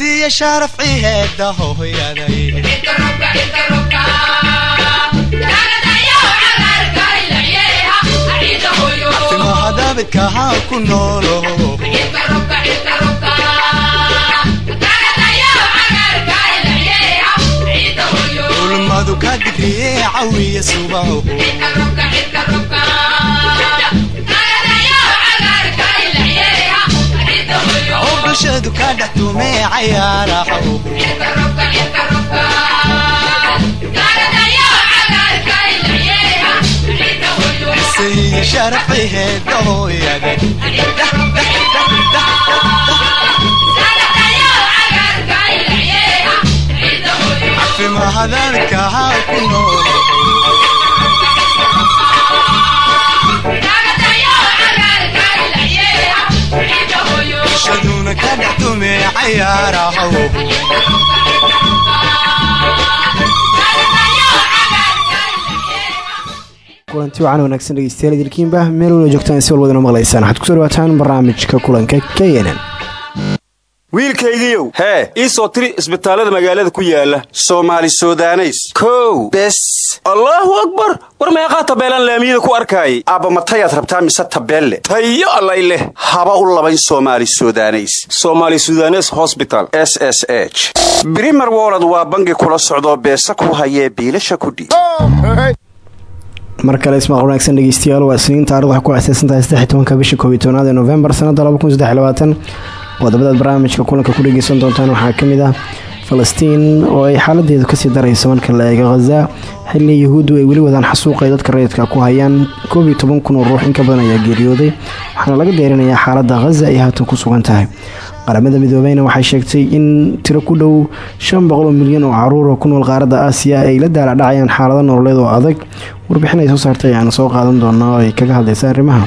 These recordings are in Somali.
isiiya sharafci heeda hooyaday timahadabidkahaa ku noolo ulmadu ka digriye cawiya subaho bulshadu ka dhex ku noolo bulshaduna ka dhex tumee cayaaraho kulanti wacan wanaagsan dhegeystayaal idilkiinba meel wala joogtaan si walwadana maqlaysaan. Waxaad ku soo dhawaataan barnaamijka kulanka k n n wiilkaygiiow hee. ii soo tiri isbitaallada magaalada ku yaalla soomaali sudaneys. Kow. Bes. Allaahu akbar. War meeqaa tabeelaan laamiyada ku arkaayay? Aabba matayaad rabtaa mise tabeelle? Tayo allay leh. Haba u labayn soomaali sudaneys. Soomaali sudanes hosbital s s h. Brimer wolod waa bangi kula socdoo beesa ku hayee biilasha kudhiib mar kale ismaaq wanaagsan dhegeystayaal waa isniin taarikhda waxay ku aaseysantahay saddex tobanka bisha koob iyo tobnaad ee novembar sanada laba kun saddex labaatan qodobadaad barnaamijka kulanka ku dhegeysan doontaan waxaa ka mid ah falastiin oo ay xaaladeedu ka sii darayso marka la eego khaza xilli yahuuddu ay weli wadaan xasuuq ay dadka rayidka ku hayaan. Koob iyo toban kun oo ruux in ka badan ayaa geeriyooday. Waxaana laga deerinayaa xaaladda khaza ay haatan ku sugan tahay. Qaramada midoobeyna waxay sheegtay in tiro ku dhow shan boqol oo milyan oo carruur oo ku nool qaaradda aasiya ay la daaladhacayaan xaalado nololeed oo adag. Warbixin ay soo saartay ayaana soo qaadan doonaa oo ay kaga hadlaysa arrimaha.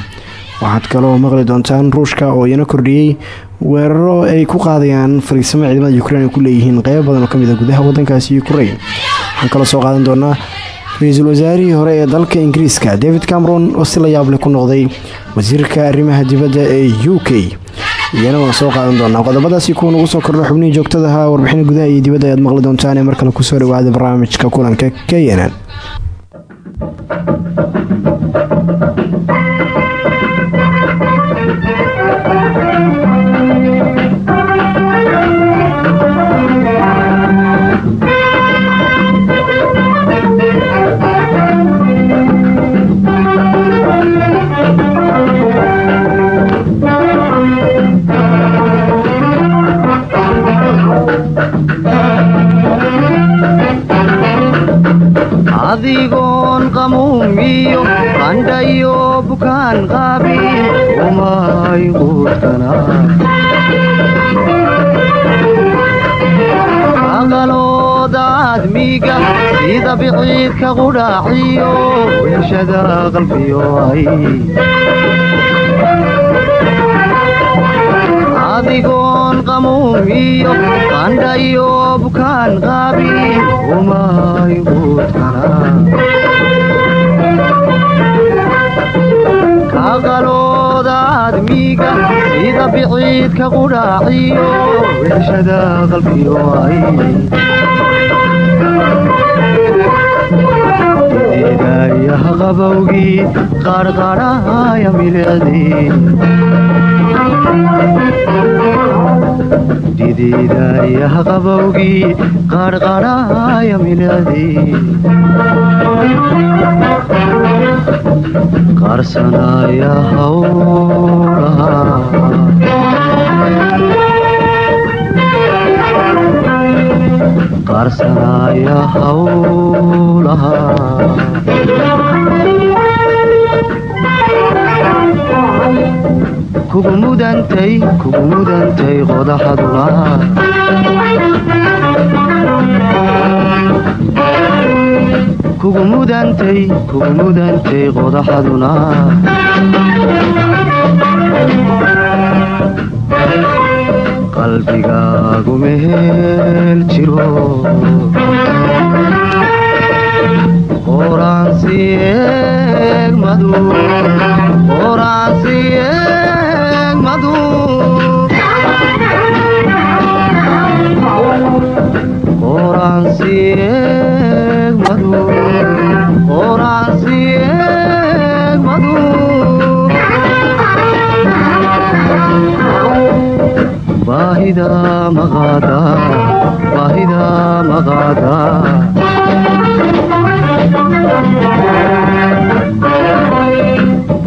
Waxaad kaloo maqli doontaan ruushka oo iyana kordhiyey weeraro ay ku qaadayaan fariisamo ciidamada ukrein ay ku leeyihiin qeybo badan oo ka mid a gudaha wadankaasi ukrain waxaan kaloo soo qaadan doonaa ra'iisul wasaarihii hore ee dalka ingiriiska david cameron oo si la yaable ku noqday wasiirka arrimaha dibadda ee u k. Iyana waan soo qaadan doonaa. Qodobadaasi kuwa nagu soo kordha xubnihii joogtadaha warbixina gudaha iyo dibadda ayaad maqli doontaan ee mar kale ku soo dhawaada barnaamijka kulanka k adigoon qamuumiyo qandhayo bukaan qaabin umay quudkana aqalooda admiga sida biciidka qudhaaciyo weeshada qalbiyo ay qamuumiyo qandhayo bukaan qaabin umay quudkana kaqalooda admiga sida biciidka qudhaaciyo weeshada qalbiyo ay ideedayaha qabowgii qarqarhaya milicdii didiidayaha qabowgii qarqarhaya milicdii qarsanaya hawlaha qarsanaya hawlaha kugu mudantay qodaxaduna qalbigaagu mehel jiro. Qoraansi eegmadu qoraansi కాదు బాహిదా మగాదా బాహిదా మగాదా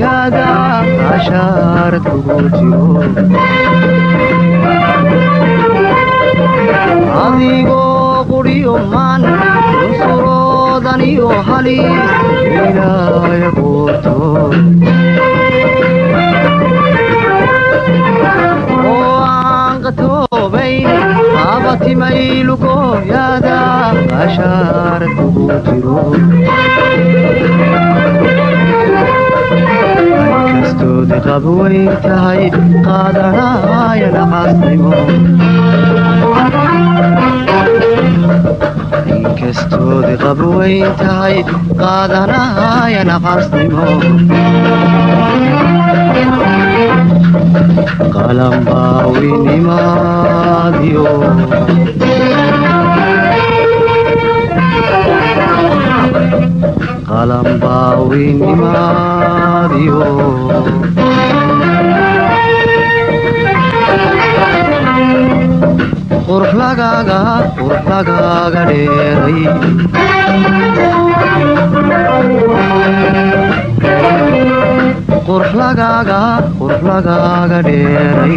gaga cashaar ugu jiro adigoo qudhiyo maan unsuroodaniyo haliis ilaaya quuto oo aan qatoobayn abatimay lugooyaada cashaar ugu jiro dushood rab weyn tahay qaadanaaya dhacaasnimo inkastoodi qab weyn tahay qaadanaaya nacaasnimo qalanbaawi qalanbaa weynimaadiyo qurux lagaaga dheeray qurux lagaaga dheeray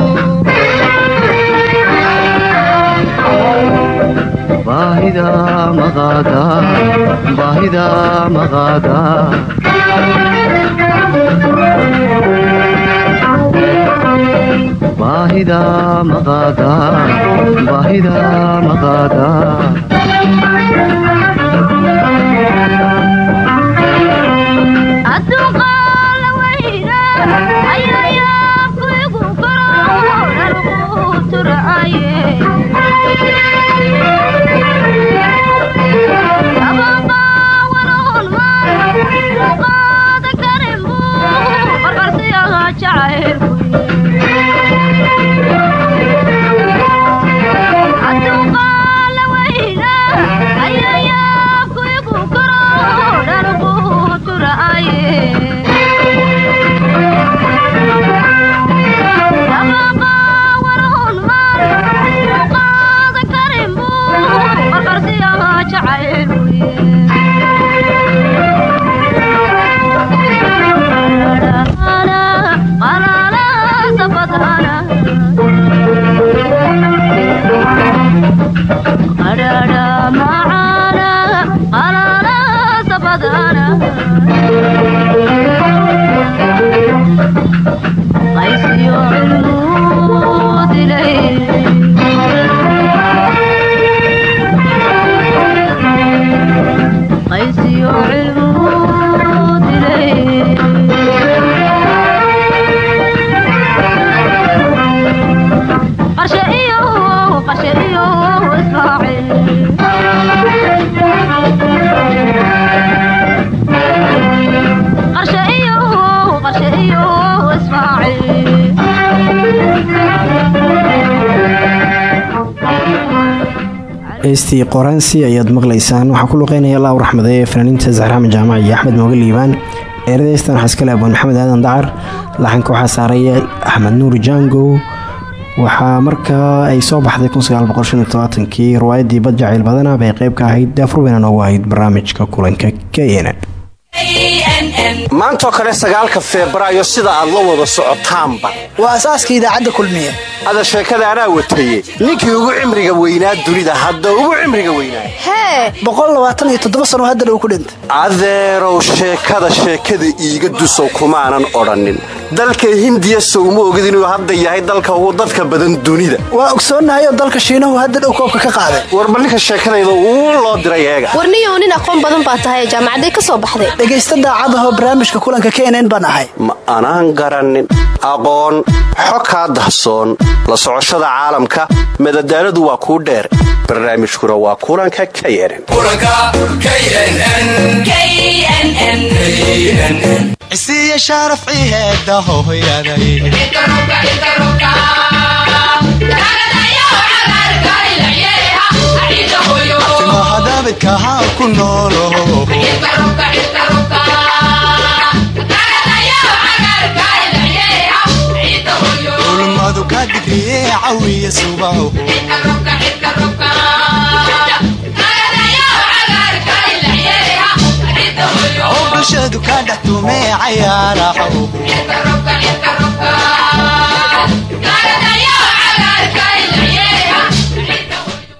baahida maqaada baahida maqaada baahida adduunqaala heestii qoraansi ayaad maqlaysaan? Waxaa ku luqeynaya allah u raxmadeeye fanaaniinta zaxraxmed jaamac iyo axmed mooge liibaan. Eerada heestan waxaa iskale maxamed aadan dacar laxanka waxaa saaraya axmed nuur jangow waxaa markaa ay soo baxday kii riwaayadii bad jacayl badana bay qayb ka ahayd. Daafurbayna noogu ahayd barnaamijka kulanka kn maantoo kale sagaalka febraayo sida aad la wada socotaanba. Waa asaaska idaacadda kulmiye ada sheekada anaa wataye ninkii ugu cimriga weynaa dunida hadda ugu cimriga weynaa. Hee sano haddana uu ku dhintay. Adeerow sheekada sheekada iiga dusow kumaanan odhannin. Dalka hindiya sowma ogid inuu hadda yahay dalka ugu dadka badan dunida. Waa ogsoonnahay oo dalka shiinahu hadda dhow koobka ka qaaday. Warba ninka sheekadayda uu loo diray eega. Warniyow nin aqoon badan baa tahay jaamacaday ka soo baxday. Dhegaysta daacadahoo barnaamijka kulanka knn baan ahay. Ma anaan garannin. Aqoon xo kaa dahsoon la socoshada caalamka madadaaladu waa kuu dheer. Barnaamijkuna waa kulanka knn cisiiya sharaf ciheeda hooyaday timahadabidkahaa ku noolo ulmadu ka digriye cawiya subaho oo bulshadu ka dhex tumee cayaaraho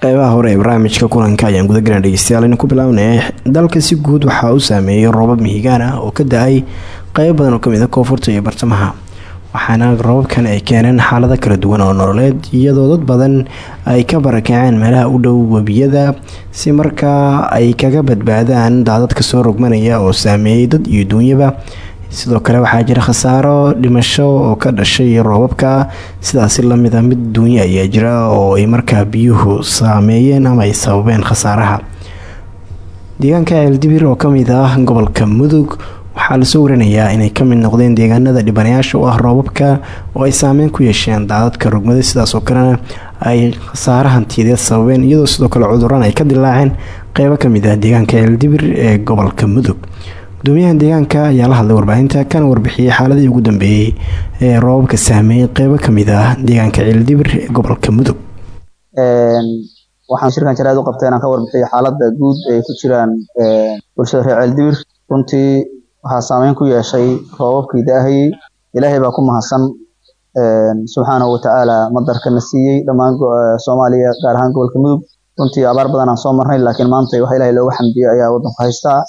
qeybaha hore ee barnaamijka kulanka ayaan gudagalana dhegeystayaal aynu ku bilaabnay dalka si guud waxaa u saameeyay roobab mihigaan ah oo ka da'ay qeyb badan oo ka mid a koonfurta iyo bartamaha waxaana roobabkan ay keeneen xaalado kala duwan oo nololeed iyadoo dad badan ay ka barakaceen meelaha u dhow webiyada si markaa ay kaga badbaadaan daadadka soo rogmanaya oo saameeyey dad iyo duunyaba. Sidoo kale waxaa jira khasaaro dhimasho oo ka dhashay roobabka. Sidaasi la mid a mid duunyo ayaa jira oo ay markaa biyuhu saameeyeen ama ay sababeen khasaaraha. Deegaanka ceeldibir oo ka mid ah gobolka mudug waxaa la soo warinayaa inay ka mid noqdeen deegaanada dhibanayaasha u ah roobabka oo ay saameyn ku yeesheen daadadka rogmada sidaasoo kalena ay khasaare hantiyadeed sababeen iyadoo sidoo kale cuduran ay ka dilaaceen qeybo ka mid ah deegaanka ceeldibir ee gobolka mudug. Gudoomiyaha deegaanka ayaa la hadlay warbaahinta kana warbixiyey xaaladii ugu dambeeyey ee roobabka saameeyey qeybo ka mid ah deegaanka ceeldibir ee gobolka mudug. Waxaan shirkan jaraad u qabtay inaan ka warbixiyo xaaladda guud ay ku jiraan bulshada reer runtii waxaa saameyn ku yeeshay roobabkii da'ahayey ilaahay baa ku mahadsan subxaanahu watacaala madarkana siiyey dhammaan soomaaliya gaar ahaan gobolka mudug. Runtii abaar badan aan soo marnay laakiin maanta waxa ilahay looga xamdiyey ayaa wadanku haystaa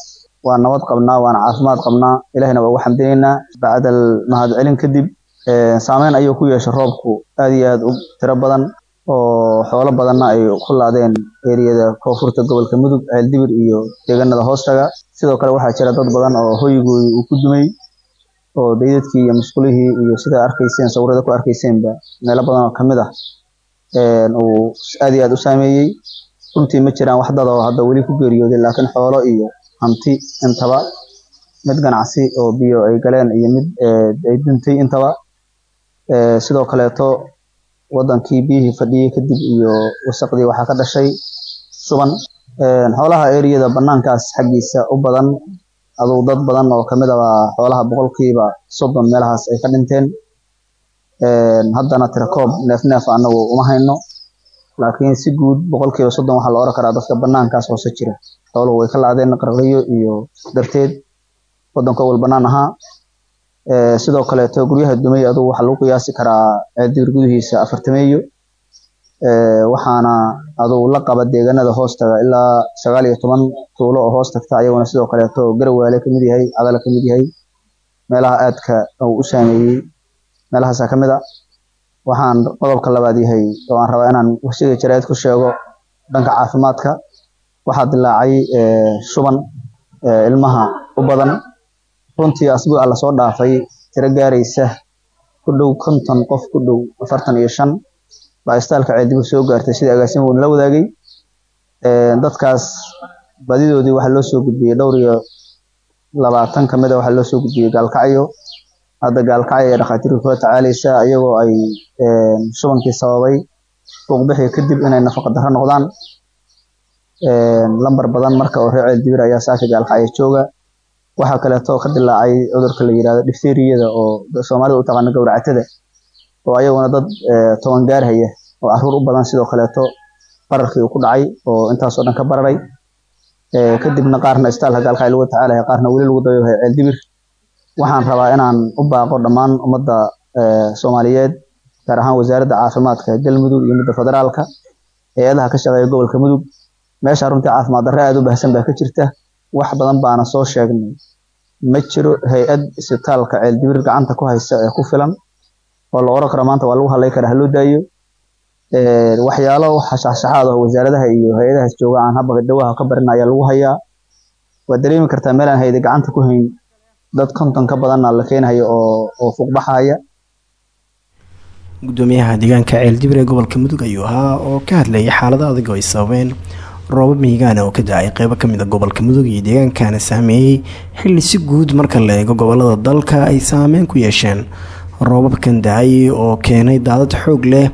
waa nabad qabnaa waana caafimaad qabnaa. Ilahina waa ugu xamdinaynaa bacdal mahadcelin kadib saameyn ayuu ku yeeshay roobku. Aad iyo aad u tiro badan oo xoolo badanna ay ku laadeen eriyada koonfurta gobolka mudug ceeldibir iyo deegaanada hoostaga. Sidoo kale waxaa jira dad badan oo hoyigooda uu ku dumay oo daydadkii iyo musqulihii iyo sida arkayseen sawirada ku arkayseenba meelo badan oo ka mid ah uu aad iyo aad u saameeyey. Runtii ma jiraan wax dad oo hadda weli ku geeriyooday laakiin xoolo iyo hanti intaba mid ganacsi oo biyo ay galeen iyo mid ay duntay intaba. Sidoo kaleeto wadankii biyihii fadhiyey kadib iyo wasaqdii waxaa ka dhashay suban xoolaha eriyada banaankaas xaggiisa u badan aduu dad badan oo ka mid a xoolaha boqolkiiba soddon meelahaas ay ka dhinteen. Haddana tirakoob neef neef anagu uma hayno laakiin si guud boqolkiiba soddon waxaa la oran karaa dadka banaankaas hoose jira. Xooluhu way ka qarqiyo iyo darteed wadanka wal banaan ahaa sidoo kaleeto guryaha dumay adugu waxaa lagu qiyaasi karaa ceeldibir gudihiisa afartameeyo waxaana adugu la qaba deegaanada hoostaga ilaa sagaal iyo toban tuulo oo hoos tagta ayaguna sidoo kaleeto garawaale ka mid yahay cadala ka mid yahay. Meelaha aadka uu u saameeyey meelahaasaa ka mid a waxaan qodobka labaad yahay oo aan rabaa inaan wasiga jaraa'id ku sheego dhanka caafimaadka. Waxaa dilaacay shuban ilmaha u badan runtii asbuuca la soo dhaafay tiro gaaraysa ku dhow konton qof ku dhow afartan iyo shan. Baa istaalka ceeldibir soo gaartay sida agaasima uuna la wadaagay. Dadkaas badidoodii waxaa loo soo gudbiyey dhowr iyo labaatan ka mid a waxaa loo soo gudbiyey gaalkacyo. Hadda gaalkacyo ee dhakhaatiirtu kula tacaalaysa iyagoo ay shubankii sababay fuuqbixii kadib inay nafaqa darro noqdaan. Lambar badan marka oo reer ceeldibir ayaa saaka gaalkacyo jooga waxaa kaleeto ka dilaacay cudurka la yiraahdo difteriyada oo soomaalida u taqaano gowracatada oo ayaguna dad toban gaarhaya oo carruur u badan sidoo kaleeto bararkii uu ku dhacay oo intaasoo dhan ka bararay. Kadibna qaarna istaalka gaalkacyo lagu tacaalaya qaarna weli lagu dayohay ceeldibir waxaan rabaa inaan u baaqo dhammaan ummadda soomaaliyeed gaar ahaan wasaaradda caafimaadka galmudug iyo midda federaalka hay'adaha ka shaqeeya gobolka mudug. Meesha runtii caafimaad darre aad u baahsan baa ka jirta wax badan baana soo sheegnay. Ma jiro hay'ad isbitaalka ceeldibir gacanta ku haysa ee ku filan oo la oran karo maanta waa lagu hadlay karaa haloo daayo. Waxyaalo shaxshaxaad oo wasaaradaha iyo hay'adahaas jooga aan haba dawaha ka barin ayaa lagu hayaa. Waa dareemi kartaa meelaan hayda gacanta ku hayn. Dad konton ka badanna la keenayo oo oo fuuqbaxaya gudoomiyaha deegaanka ceeldibir ee gobolka mudug ayuu ahaa oo ka hadlayay xaalado adag oo ay sababeen roobab mihigaana oo ka da'ay. Qeybo ka mid a gobolka mudug iyo deegaankana saameeyey xilli si guud marka la eego gobollada dalka ay saameyn ku yeesheen roobabkan da'ay oo keenay daadad xoog leh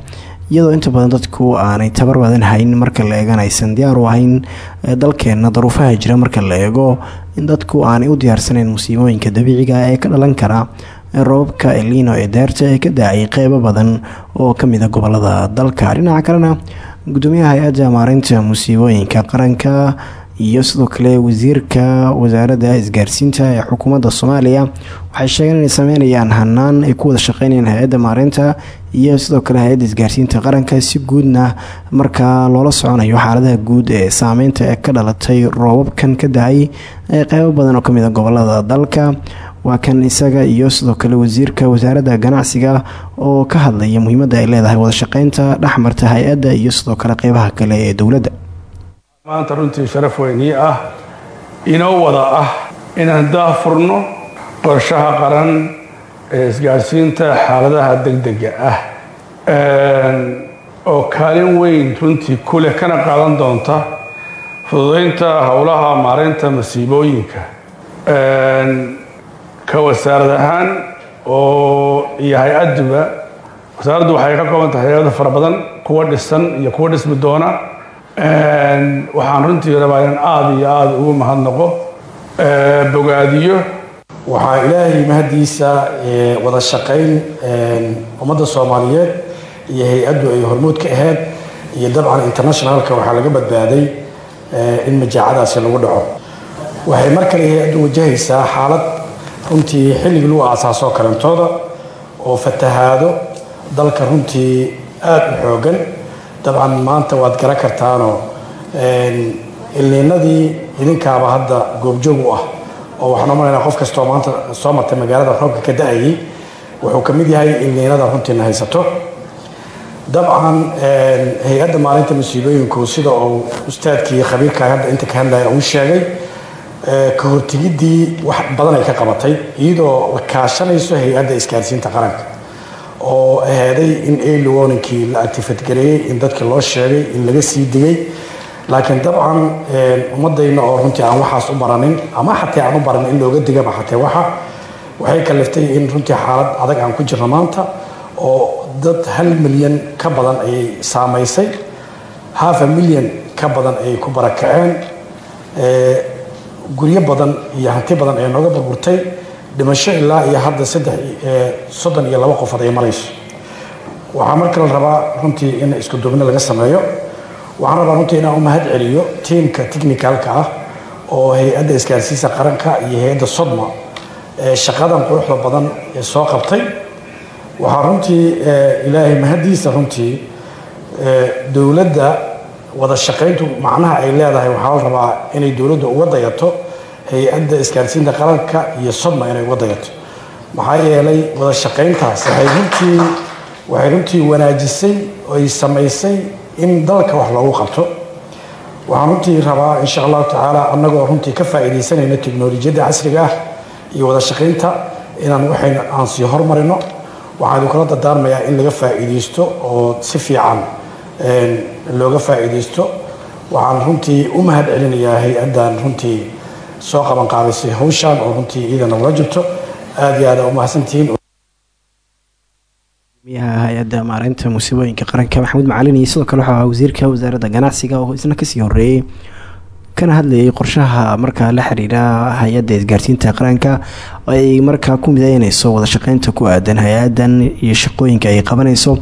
iyadoo inta badan dadku aanay tabar badan hayn marka la eegana aysan diyaar u ahayn dalkeena daruufaha jira marka la eego in dadku aanay u diyaarsanayn musiibooyinka dabiiciga ee ka dhalan kara roobabka elino ee deerta ee ka da'ay badan oo ka mid a gobollada dalka. Dhinaca kalena gudoomiyaha hay'adda maareynta musiibooyinka qaranka iyo sidoo kale wasiirka wasaaradda isgaarsiinta ee xukuumadda soomaaliya waxay sheegeen inay sameynayaan hanaan ay ku wada shaqeynayaan hay'adda maareynta iyo sidoo kale hay'adda isgaarsiinta qaranka si guudna markaa loola soconayo xaaladaha guud ee saameynta ee ka dhalatay roobabkan ka da'ay ee qeybo badan oo ka mid a gobollada dalka waa kan isaga iyo sidoo kale wasiirka wasaaradda ganacsiga oo ka hadlaya muhiimadda ay leedahay wadashaqeynta dhexmarta hay'adda iyo sidoo kale qeybaha kale ee dowladda. Maanta runtii sharaf weynii ah inoo wada ah inaan daafurno qorshaha qaran ee isgaadhsiinta xaaladaha degdega ah oo kaalin weyn runtii ku leh kana qaadan doonta fududeynta howlaha maareynta masiibooyinka ka wasaarad ahaan oo iyo hay'adduba wasaaraddu waxay ka kooban tahay hay'ado fara badan kuwa dhisan iyo kuwa dhismi doona. Waxaan runtii rabaa inaan aada iyo aada ugu mahadnaqo bogaadiyo. Waxaa ilaahay mahadiisa wada shaqayn ummadda soomaaliyeed iyo hay'addu ay hormuud ka ahayd iyo dabcan internationalka waxaa laga badbaaday in majaacadaasi lagu dhaco. Waxay mar kale hay'addu wajahaysaa xaalad runtii xilligii lagu aasaasoo kalentooda oo fatahaado dalka runtii aada u xoogan. Dabcan maanta waad garan kartaanoo ilniinadii idinkaaba hadda goobjoog u ah oo waxaan umalaynaa qof kastoo maanta soo martay magaalada roobka ka da'ayay wuxuu ka mid yahay ilniinada runtiina haysato. Dabcan hay'adda maalinta masiibooyinku sida uu ustaadkii khabiirka hadda inta ka hadlaya uu sheegay ka hortegiddii wax badan ay ka qabatay iyadoo la kaashanayso hay'adda isgaarsiinta qaranka oo aheeday in early warningkii la actifategareeyey in dadkii loo sheegay in laga sii digay. Laakiin dabcan ummadayna oo runtii aan waxaas u baranin ama xataa aan u baranin in looga digaba xatee waxa. Waxay kaliftay in runtii xaalad adag aan ku jirno maanta oo dad hal milyan ka badan ayay saamaysay. Half a milyan ka badan ayay ku barakaceen guryo badan iyo hanti badan ay nooga burburtay. Dhimasho ilaa iyo hadda saddex soddon iyo laba qofood ay marayso waxaa marka la rabaa runtii in isku duubni laga sameeyo. Waxaan rabaa runtii inaan u mahad celiyo tiimka technicalka ah oo hay'adda isgaarsiisa qaranka iyo hay'adda sodma ee shaqadan quruxda badan ee soo qabtay. Waxaa runtii ilaahay mahadiisa runtii dowladda wada shaqayntu macnaha ay leedahay waxaa la rabaa inay dowladda uga dayato hay'adda isgaarsiinta qaranka iyo sodma inay uga dayato. Maxaa yeelay wada shaqayntaas waxay runtii waxay runtii wanaajisay oy samaysay in dalka wax loogu qabto. Waxaan runtii rabaa insha allahu tacaala annagoo runtii ka faa'iidaysanayna teknolojiyadda casriga ah iyo wada shaqaynta inaan waxayna aan sii hormarino. Waxaan kula dardaarmayaa in laga faa'iidaysto oo si fiican looga faa'iidaysto. Waxaan runtii u mahad celinayaa hay'addan runtii soo qaban qaabisay hawshan oo runtii iyadana ula jirto. Aada iyo aada u mahadsantihiin gudoomiyaha hay'adda maareynta musiibooyinka qaranka maxamuud macalin iyo sidoo kale waxaa wasiirka wasaaradda ganacsiga oo isna ka sii horeeyey kana hadlayay qorshaha markaa la xiriira hay'adda isgaarsiinta qaranka ay markaa ku mideyneyso wada shaqeynta ku aadan hay'adan iyo shaqooyinka ay qabanayso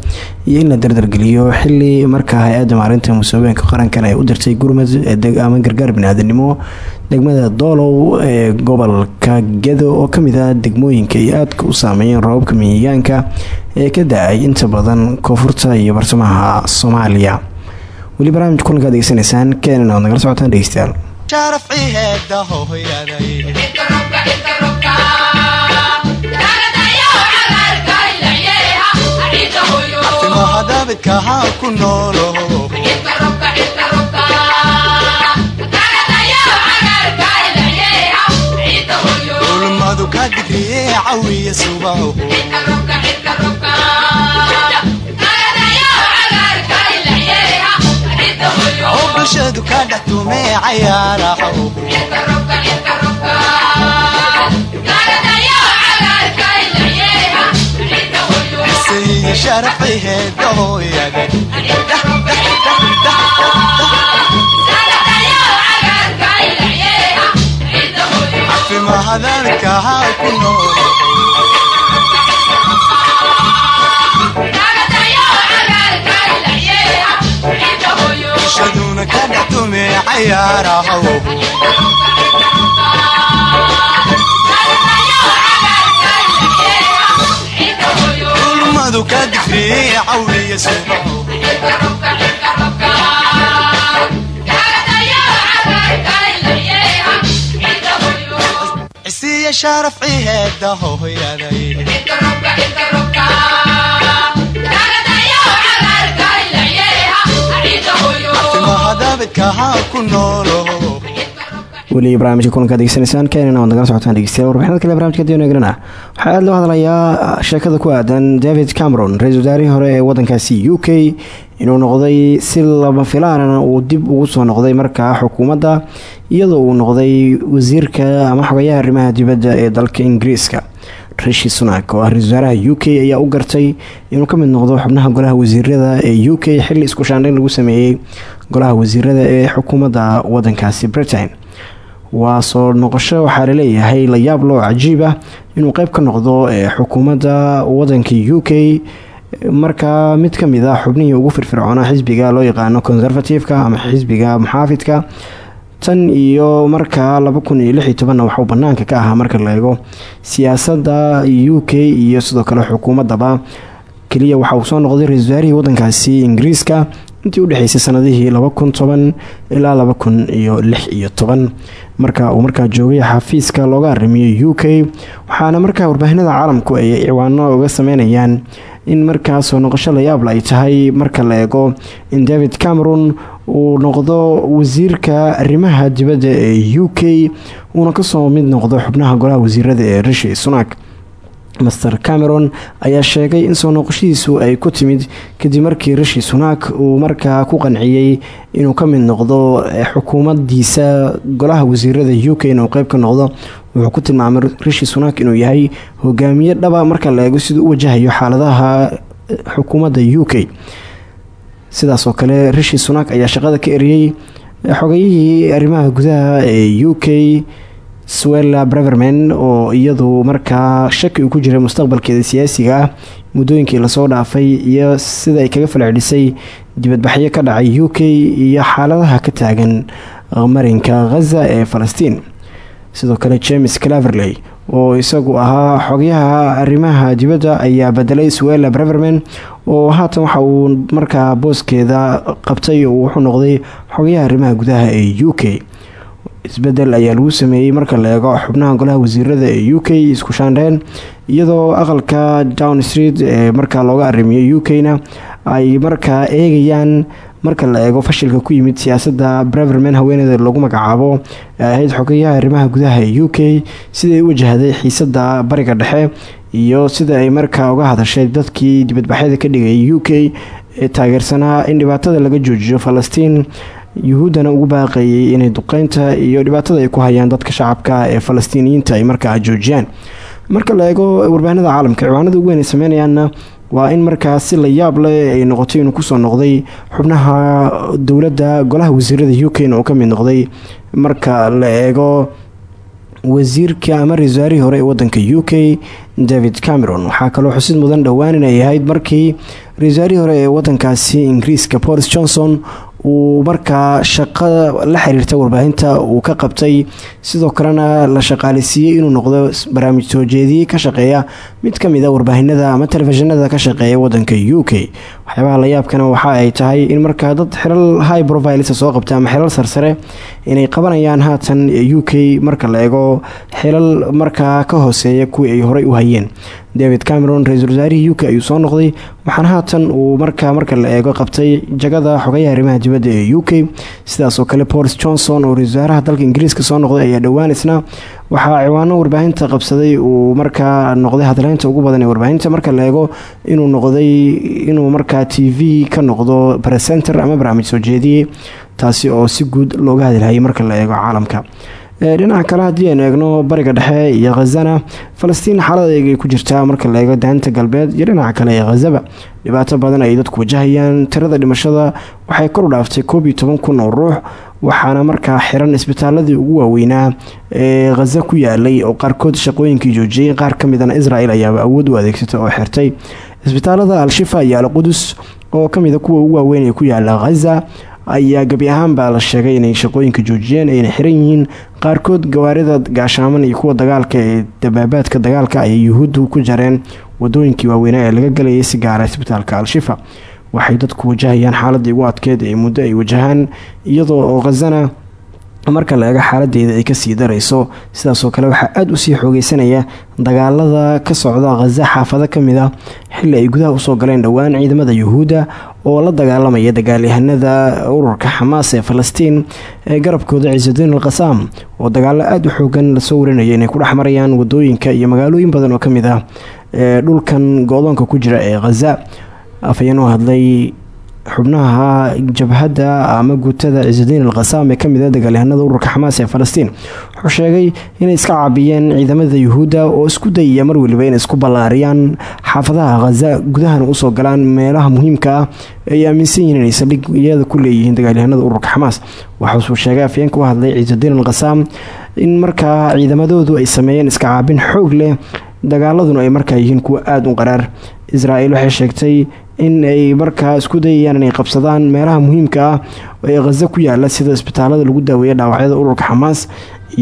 iyo in la dardargeliyo xili markaa hay'adda maareynta musiibooyinka qarankan ay u dirtay gurmad ama gargaar baniaadanimo degmada doolow ee gobolka gedo oo ka mid ah degmooyinka ay aadka u saameeyeen roobabka mihigaanka ee ka da'ay inta badan koonfurta iyo bartamaha soomaaliya weli barnaamij kulankaad degeysanaysaan keenan oad nagala socotaan dhegeystayaal. Ulmadu ka digriye cawiya subaho bulshadu ka dhex tumee cayaaraho sayyi sharafciheeda hooyaday cafimaha daabidka ha ku nool bulshaduna ka dhex tumee cayaaraho ulmadu ka digriye cawiya subaho cisiya sharafciheeda hooyaday weli barnaamijka kulankaad degeysanaysaan keenana waad socotaan dhegeystayaal warbixinada kale barnamijka dionegrana waxaa aada hadlayaa sheekada ku aadan david cameron ra'isul wasaarihii hore ee wadankaasi u k inuu noqday si lama filaanana uu dib ugu soo noqday markaa xukuumadda iyadoo uu noqday wasiirka ama xogayaha arrimaha dibadda ee dalka ingiriiska rishi sunak oo ah ra'isul u k ayaa u gartay inuu ka mid noqdo xubnaha golaha wasiirada ee u k xilli isku shaandhayn lagu sameeyey golaha wasiirada ee xukuumadda wadankaasi britain. Waa soo noqosho waxaa la leeyahay la yaab loo cajiib ah inuu qeyb ka noqdo ee xukuumadda wadanka u k. Markaa mid ka mid ah xubnihii ugu firfircoonaa xisbiga loo yaqaano conservative-ka ama xisbiga muxaafidka tan iyo markaa laba kun iyo banaanka ka ahaa marka la eego siyaasadda u k iyo sidoo kale xukuumadaba keliya waxa uu soo noqday ra'isul wadankaasi ingiriiska intii udhexeysay sanadihii laba kun toban ilaa laba kun iyo lix iyo toban. Marka uu markaa joogay xafiiska looga arimiyo u k waxaana markaa warbaahinada caalamku ay ciwaano uga sameynayaan in markaa soo noqosho layaabla ay tahay marka la eego in david cameron uu noqdo wasiirka arrimaha dibadda ee u k uuna ka soo mid noqdo xubnaha golaha wasiirada ee rishi sunak. Master cameron ayaa sheegay in soo noqoshadiisu ay ku timid kadib markii rishi sunak uu markaa ku qanciyey inuu ka mid noqdo xukuumadiisa golaha wasiirada u k inuu qeyb ka noqdo wuxuu ku tilmaamay rishi sunak inuu yahay hogaamiye dhaba marka la eego siduu u wajahayo xaaladaha xukuumadda u k sidaas oo kale rishi sunak ayaa shaqada ka eriyey xogayihii arrimaha gudaha ee u k swella breverman oo iyadu markaa shaki uu ku jiray mustaqbalkeeda siyaasiga ah muddooyinkii la soo dhaafay iyo sida ay kaga falcelisay dibadbaxyo ka dhacay u k iyo xaaladaha ka taagan marinka khaza ee falastiin sidoo kale james claverley oo isagu ahaa xogyaha arrimaha dibadda ayaa bedelay swella breverman oo haatan waxa uu markaa booskeeda qabtay oo wuxuu noqday xogyaha arrimaha gudaha ee u k. Isbedel ayaa lagu sameeyey marka la eego xubnaha golaha wasiirada ee u k isku shaandheen iyadoo aqalka down street ee markaa looga arrimiyo u k-na ay markaa eegayaan marka la eego fashilka ku yimid siyaasadda breverman haweeneyda lagu magacaabo ee ahayd xogayaha arrimaha gudaha ee u k siday u wajahday xiisada bariga dhexe iyo sida ay markaa uga hadashay dadkii dibadbaxyada ka dhigay u k ee taageersanaa in dhibaatada laga joojiyo falastiin yuhuuddana ugu baaqeeyay inay duqeynta iyo dhibaatada ay ku hayaan dadka shacabka ee falastiiniyiinta ay markaa joojiyaan. Marka la eego warbaahinada caalamka ciwaanada ugu weyn ay sameynayaanna waa in markaa si la yaab leh ay noqotay inuu ku soo noqday xubnaha dowladda golaha wasiirada u k na uu ka mid noqday. Marka la eego wasiirka ama ra'isul wasaarihii hore ee wadanka u k david cameron waxaa kaloo xusid mudan dhowaan inay ahayd markii ra'isul wasaarihii hore ee wadankaasi ingiriiska boris johnson uu markaa shaqada la xiriirta warbaahinta uu ka qabtay sidoo kalena la shaqaaleysiiyey inuu noqdo barnaamij soo jeediyey ka shaqeeya mid ka mid a warbaahinada ama telefishinada ka shaqeeya wadanka u k waxyaabaha layaabkana waxa ay tahay in markaa dad xilal high profiles soo qabta ama xilal sarsare inay qabanayaan haatan u k marka la eego xilal markaa ka hooseeya kuwii ay horey u hayeen. David cameron ra'iisul wasaarihii u k ayuu soo noqday waxaana haatan uu markaa marka la eego qabtay jagada xogayaha arrimaha dibadda ee u k. Sidaasoo kale boris johnson oo ra'isul wasaaraha dalka ingiriiska soo noqday ayaa dhowaan isna waxaa ciwaano warbaahinta qabsaday uu markaa noqday hadleynta ugu badan ee warbaahinta. Marka la eego inuu noqday inuu markaa t v ka noqdo presenter ama barnaamij soo jeediyey taasi oo si guud looga hadlhayay marka la eego caalamka. Dhinaca kale haddii aynu eegno bariga dhexe iyo khazana falastiin xaalad eeg ay ku jirtaa marka la eego daanta galbeed iyo dhinaca kale ee khazaba dhibaato badan ay dadku wajahayaan tirada dhimashada waxay kor u dhaaftay koob iyo toban kun oo ruux waxaana markaa xiran isbitaaladii ugu waaweynaa ee khaza ku yaalay oo qaarkood shaqooyinkii joojiyey qaar ka midana israel ayaaba awood u adeegsatay oo xirtay. Isbitaalada al-shifa iyo al-qudus oo kamida kuwa ugu waaweyn ee ku yaalla khaza ayaa gebi ahaan baa la sheegay inay shaqooyinka joojiyeen ayna xiran yihiin qaarkood gawaarida gaashaaman iyo kuwa dagaalka ee dabaabaadka dagaalka ayay yuhuuddu ku jareen wadooyinkii waaweynaa ee laga galayay si gaara isbitaalka al-shifa waxay dadku wajahayaan xaaladii ugu adkeed ee muddo ay wajahaan iyadoo oo khazana marka la eego xaaladeeda ay ka sii darayso sidaasoo kale waxaa aada u sii xoogeysanaya dagaalada ka socda khaza xaafado ka mid a xili ay gudaha u soo galeen dhowaan ciidamada yuhuudda oo la dagaalamaya dagaalyahanada ururka xamaas ee falastiin ee garabkooda ciisadiin al qasaam oo dagaalo aada u xoogan la soo warinaya inay ku dhexmarayaan waddooyinka iyo magaalooyin badan oo ka mid ah ee dhulkan go-doonka ku jira ee khaza afhayeen oo hadlay xubnaha jabhadda ama guutada ciisudiin alkhasaam ee ka mid a dagaalyahanada ururka xamaas ee falastiin. Wuxuu sheegay inay iska caabiyeen ciidamada yuhuudda oo isku dayaya mar weliba inay isku ballaariyaan. Xaafadaha khaza gudahana u soo galaan meelaha muhiimka ah ay aaminsan yihiin inay saldhigyada ku leeyihiin dagaalyahanada ururka xamaas. Waxausuu sheegay afyeenka u hadlay ciisudiin alkhasaam in markaa ciidamadoodu ay sameeyeen iska caabin xoog leh dagaaladuna ay markaa yihiin kuwa aada u qaraar israel waxay sheegtay in ay markaa isku dayayaan inay qabsadaan meelaha muhiimka ah ee khaza ku yaalla sida isbitaalada lagu daaweeya dhaawacyada ururka xamaas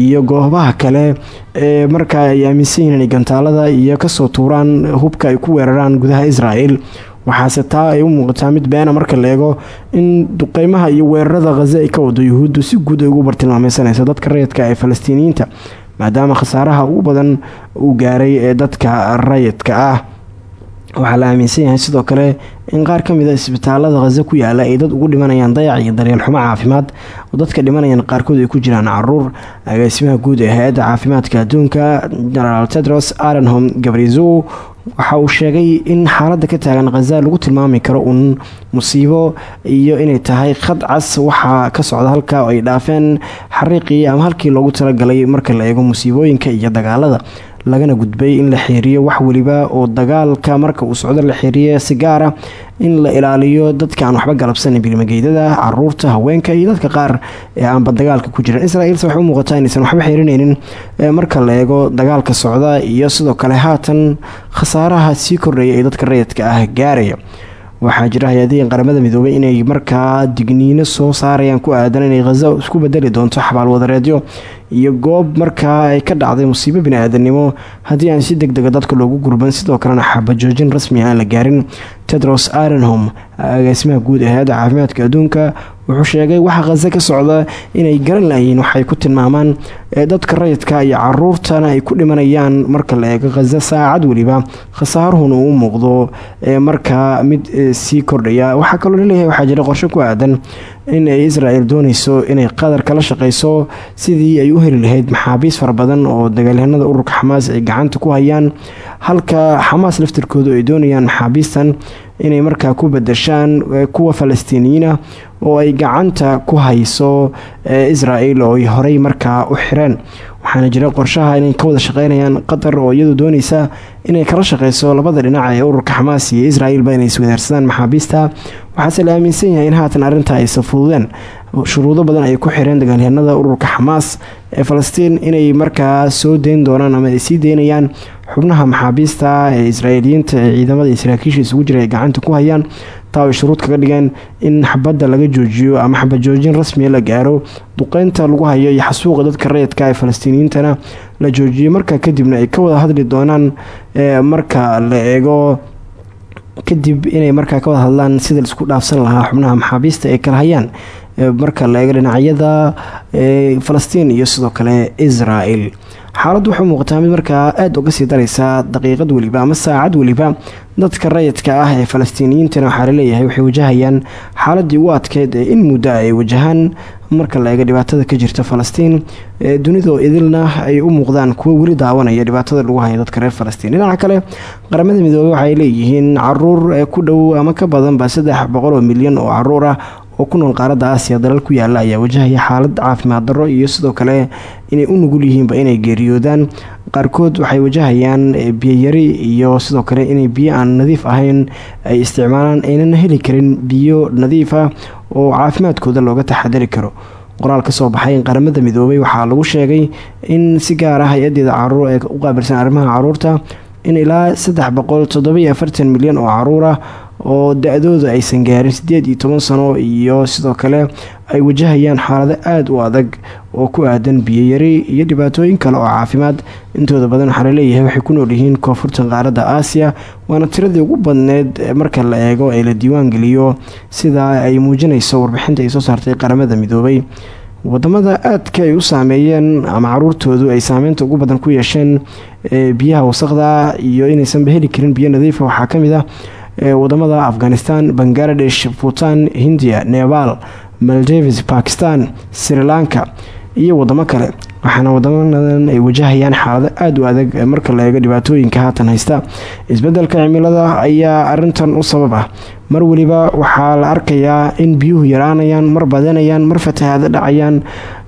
iyo goobaha kale ee markaa ay aaminsan yihiin inay gantaalada iyo ka soo tuuraan hubka ay ku weeraraan gudaha israel waxaase taa ay u muuqataa mid beena marka la eego in duqeymaha iyo weerarada khaza ay ka wado yuhuuddu si guud ay ugu bartilmaameysanayso dadka rayidka ee falastiiniyiinta maadaama khasaaraha ugu badan uu gaaray ee dadka rayidka ah waxaa la aaminsan yahay sidoo kale in qaar ka mid a isbitaalada khaza ku yaalla ay dad ugu dhimanayaan dayac iyo daryeel xumo caafimaad. Oo dadka dhimanayaan qaarkood ay ku jiraan carruur agaasimaha guud ee hay'adda caafimaadka adduunka genaraal tedros arenhom gabrizo waxa uu sheegay in xaaladda ka taagan khaza lagu tilmaami karo uun musiibo iyo inay tahay khad cas. Waxaa ka socda halka ay dhaafeen xariiqii ama halkii loogu talagalay marka la eego musiibooyinka iyo dagaalada lagana gudbay in la xeeriyo wax weliba oo dagaalka marka uu socdo la xeeriyo si gaara in la ilaaliyo dadka aan waxba galabsanin bilmageydada carruurta haweenka iyo dadka qaar ee aanba dagaalka ku jiran. Israel-se waxay u muuqataa inaysan waxba xeerinaynin marka la eego dagaalka socda iyo sidoo kale haatan khasaaraha sii kordhaya ee dadka rayidka ah gaaraya. Waxaa jira hay'adihii qaramada midoobay inay markaa digniino soo saarayaan ku aadan inay khaza isku bedeli doonto xabaal wadareedyo iyo goob markaa ay ka dhacday musiibo bini-aadanimo. Haddii aan si deg dega dadka loogu gurban sidoo kalena xabajoojin rasmi aan la gaarin. Tedros arenhom agaasimaha guud ee hay'adda caafimaadka adduunka wuxuu sheegay waxa khaza ka socda inay garan layihiin waxay ku tilmaamaan dadka rayidka iyo caruurtana ay ku dhimanayaan marka la eego khaza saacad weliba. Khasaaruhuna uu muuqdo markaa mid sii kordhaya. Waxaa kaloo la leeyahay waxaa jira qorshe ku aadan in ay israel dooneyso inay qadar kala shaqeyso sidii ay u heli lahayd maxaabiis fara badan oo dagaalyahanada ururka xamaas ay gacanta ku hayaan. Halka xamaas laftirkoodu ay doonayaan maxaabiistan inay markaa ku bedeshaan kuwa falastiiniyiina oo ay gacanta ku hayso israel oo ay horey markaa u xireen. Waxaana jira qorshaha inay ka wada shaqeynayaan qatar oo iyadu dooneysa inay kala shaqeyso labada dhinac ee ururka xamaas iyo israelba inay iswadaarsadaan maxaabiista waxaase la aaminsan yahay in haatan arrinta aysa fududeen shuruudo badan ay ku xireen dagaalyahanada ururka xamaas ee falastiin inay markaa soo deyn doonaan ama ay sii deynayaan xubnaha maxaabiista ee israa'iiliyiinta ee ciidamada iyo saraakiisha isugu jira ay gacanta ku hayaan. Taa ay shuruud kaga dhigeen in xabadda laga joojiyo ama xabajoojin rasmiya la gaaro. Duqeynta lagu hayo iyo xasuuqa dadka rayidka ee falastiiniyiintana la joojiyo. Markaa kadibna ay ka wada hadli doonaan marka la eego kadib inay markaa ka wada hadlaan sida la isku dhaafsan lahaa xubnaha maxaabiista ay kala hayaan marka la eego dhinacyada falastiin iyo sidoo kale israel xaaladdu muuqataa mid markaa aada uga sii dareysa daqiiqad weliba ama saacad weliba. Dadka rayidka ah ee falastiiniyiintana waxaa la leeyahay waxay wajahayaan xaaladii ugu adkeyd ee in muddo ay wajahaan. Marka la eego dhibaatada ka jirta falastiin dunidoo idilna ay u muuqdaan kuwo weli daawanaya dhibaatada lagu hayo dadka reer falastiin. Dhinaca kale qaramada midoobey waxay leeyihiin carruur ku dhow ama ka badanba saddex boqol oo milyan oo carruur ah oo ku nool qaaradda aasiya dalal ku yaalla ayaa wajahaya xaalad caafimaad darro iyo sidoo kale inay u nugul yihiinba inay geeriyoodaan. Qaarkood waxay wajahayaan biyoyari iyo sidoo kale inay biyo aan nadiif ahayn ay isticmaalaan aynan heli karin biyo nadiif ah oo caafimaadkooda looga taxadari karo. Qoraal ka soo baxay qaramada midoobay waxaa lagu sheegay in si gaar ah hay'adeeda carruur ee u qaabilsan arrimaha carruurta in ilaa saddex boqol toddobiyo afartan milyan oo carruur ah oo da-dooda aysan gaarin siddeed iyo toban sano iyo sidoo kale ay wajahayaan xaalado aada u adag oo ku aadan biyoyari iyo dhibaatooyin kale oo caafimaad. Intooda badan waxaa la leeyahay waxay ku nool yihiin koonfurta qaaradda aasiya waana tiradii ugu badneed marka la eego ee la diiwaan geliyo sida ay muujinayso warbixinta ay soo saartay qaramada midoobay. Wadamada aadka ay u saameeyeen ama caruurtoodu ay saameynta ugu badan ku yeesheen biyaha wasaqda iyo inaysanba heli karin biyo nadiifa waxaa ka mid ah waddamada afghanistan bangaladesh puntland hindiya nepal maldives bakistan sri lanka iyo wadamo kale. Waxaana wadamadan ay wajahayaan xaalado aada u adag marka la eego dhibaatooyinka haatan haysta. Isbedelka cimilada ayaa arintan u sabab ah. Mar weliba waxaa la arkayaa in biyuhu yaraanayaan mar badanayaan mar fatahaado dhacayaan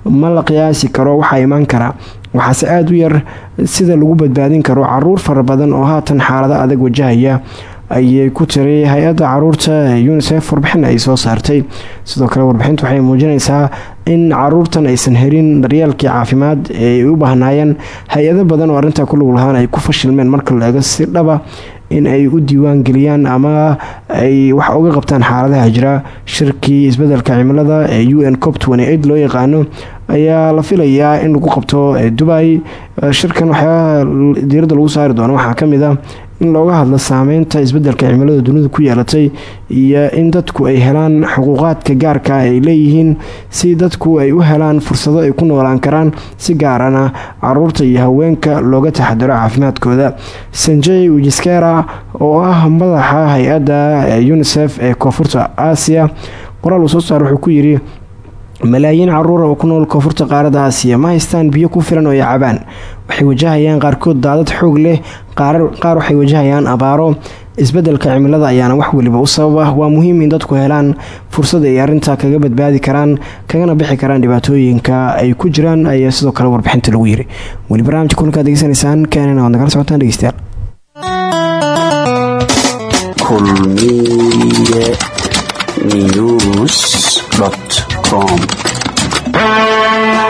ma la qiyaasi karo waxaa imaan kara. Waxaase aada u yar sida lagu badbaadin karo carruur fara badan oo haatan xaalado adag wajahaya ayay ku tiri hay'adda carruurta unisef warbixin ay soo saartay. Sidoo kale warbixintu waxay muujinaysaa in caruurtan aysan helin daryeelkii caafimaad ee u baahnaayeen. Hay'ado badan oo arrintaa ku lug lahaan ay ku fashilmeen marka la eego si dhaba in ay u diiwaan geliyaan ama ay wax uga qabtaan xaaladaha jira shirkii isbeddelka cimilada ee u n cop loo yaqaano ayaa la filayaa in lagu qabto dubai. Shirkan waxyaabaha diiradda lagu saari doono waxaa ka mid a in looga hadlo saameynta isbeddelka cimilada dunida ku yeelatay iyo in dadku ay helaan xuquuqaadka gaarka ay leeyihiin si dadku ay u helaan fursado ay ku noolaan karaan si gaarana carruurta iyo haweenka looga taxadiro caafimaadkooda. Sanjey wijiskera oo ah madaxa hay'adda unisef ee koonfurta aasiya qoraal uu soo saar wuxuu ku yiri malaayiin caruura oo ku nool koonfurta qaaradda aasiya ma haystaan biyo ku filan oo ay cabaan waxay wajahayaan qaarkood daadad xoog leh qaar waxay wajahayaan abaaro. Isbedelka cimilada ayaana wax weliba u sabab ah waa muhiim in dadku helaan fursad ay arrintaa kaga badbaadi karaan kagana bixi karaan dhibaatooyinka ay ku jiraan ayaa sidoo kale warbixinta lagu yiri. Weli barnaamijka kulankaad degeysanaysaan keenana waad nagala socotaan dhegeystayaal. Kulmiye news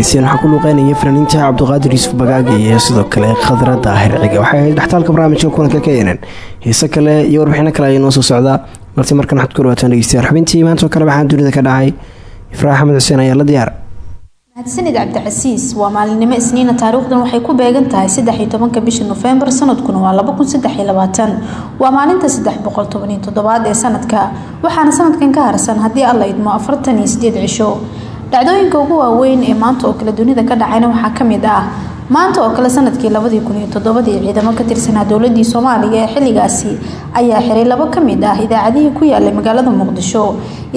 maqlayseen waxaa ku luuqeynaya fanaaniinta cabdiqaadir yuusuf bagaagi iyo sidoo kale khadra daahir cige waxay dhextaalka barnaamijka kulanka ka enen heese kale iyo warbixino kale ayaa soo socdaa. Balse markan waxaad ku dhawaataan dhegeystayaal xubintii maantoo kale waxaa dunida ka dhacay. Ifraax axmed xuseen ayaa la diyaar. Mahadsanid cabdicasiis waa maalinimo isniina taariikhdan waxay ku beegan tahay saddex iyo tobanka bisha nofembar sanadkuna waa laba kun saddex iyo labaatan. Waa maalinta saddex boqol ee sanadka waxaana sanadkan ka harsan haddii alla idmo afartan iyo sideed cisho dhacdooyinka ugu waaweyn ee maanta oo kale dunida ka dhacayna waxaa ka mid ah maanta oo kale sannadkii labadii kun iyo toddobadii ciidamo ka tirsanaa dowladii soomaaliya ee xilligaasi ayaa xiray labo ka mid ah idaacadihii ku yaalay magaalada muqdisho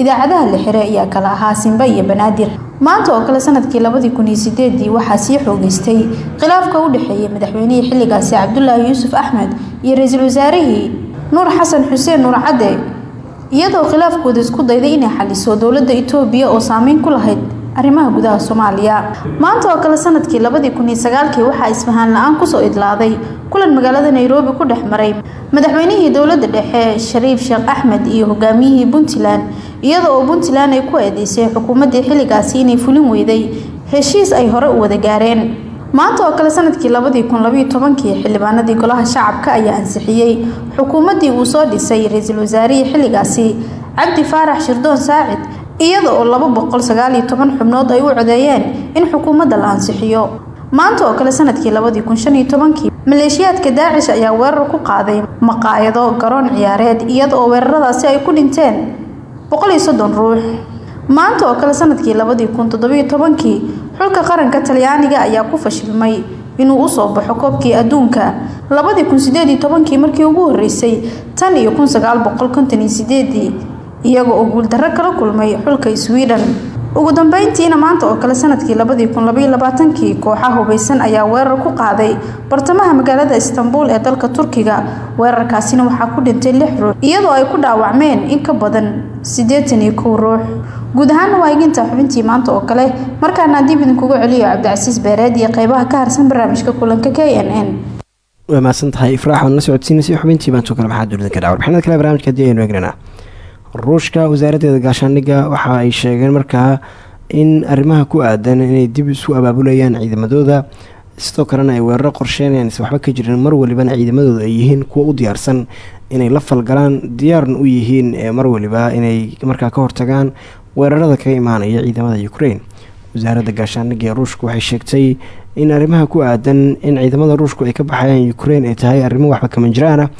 idaacadaha la xiray ayaa kala ahaa simba iyo banaadir. Maanta oo kale sannadkii labadii kun iyo sideedii waxaa sii xoogeystay khilaafka u dhexeeyay madaxweynihii xilligaasi cabdulaahi yuusuf axmed iyo ra'iisul wasaarihii nuur xasan xuseen nuur cadde iyadoo khilaafkooda isku dayday inay xaliso dowladda itoobiya oo saameyn ku lahayd arrimaha gudaha soomaaliya. Maanta oo kale sannadkii labadii kun iyo sagaalkii waxaa isfahaan la'aan ku soo idlaaday kulan magaalada nairobi ku dhex maray madaxweynihii dowladda dhexe shariif sheekh axmed iyo hogaamiyihii puntland iyada oo puntland ay ku eedeysay xukuumadii xilligaasi inay fulin weyday heshiis ay hore u wada gaareen maanta oo kale sannadkii labadii kun labayo tobankii xildhibaanadii golaha shacabka ayaa ansixiyey xukuumaddii uu soo dhisay ra'iisul wasaarihii xilligaasi. Cabdi faarax shirdoon saacid iyada oo laba boqol sagaal iyo toban xubnood ay u codeeyeen in xukuumadda la ansixiyo. Maanta oo kale sannadkii labadii kun shan tobankii maleeshiyaadka daacish ayaa weerar ku qaaday maqaayado garoon ciyaareed iyada oo weeraradaasi ay ku dhinteen boqol iyo soddon ruux maanta oo kale sannadkii labadii kun toddobiyo tobankii xulka qaranka talyaaniga ayaa ku fashilmay inuu u soo baxo koobkii adduunka. Labadii kun sideed iyo tobankii markii ugu horeysay tan iyo kun sagaal boqol konton sideedii iyaga oo guuldarro kala kulmay xulka sweden ugu dambeyntiina maanta oo kale sannadkii labadii kun labaiyo labaatankii kooxa hubeysan ayaa weerar ku qaaday bartamaha magaalada istanbul ee dalka turkiga. Weerarkaasina waxaa ku dhintay lix ruux iyadoo ay ku dhaawacmeen in ka badan siddeetan iyo kow ruux. Guud ahaana xubintii maanta oo kale markaana dib idinkugu celiyo cabdicasiis beereed iyo qeybaha ka harsan barnaamijka kulanka k n n. Waa ifraax oon la socodsiinaysay xubintii baantu kale maxaa dunida ka dhaca warbixinada kale ruushka wasaaraddeeda gaashaandhigga waxa ay sheegeen markaa in arrimaha ku aadan inay dib isu abaabulayaan ciidamadooda. Sidoo kalena ay weeraro qorsheynayaan is waxba ka jirin mar walibana ciidamadooda ay yihiin kuwa u diyaarsan inay la falgalaan diyaarna u yihiin mar waliba inay markaa ka hortagaan weerarada kaga imaanaya ciidamada ukraine. Wasaaradda gaashaandhigga ee ruushka waxay sheegtay in arrimaha ku aadan in ciidamada ruushku ay ka baxayaan ukraine ay tahay arrimo waxba kama jiraana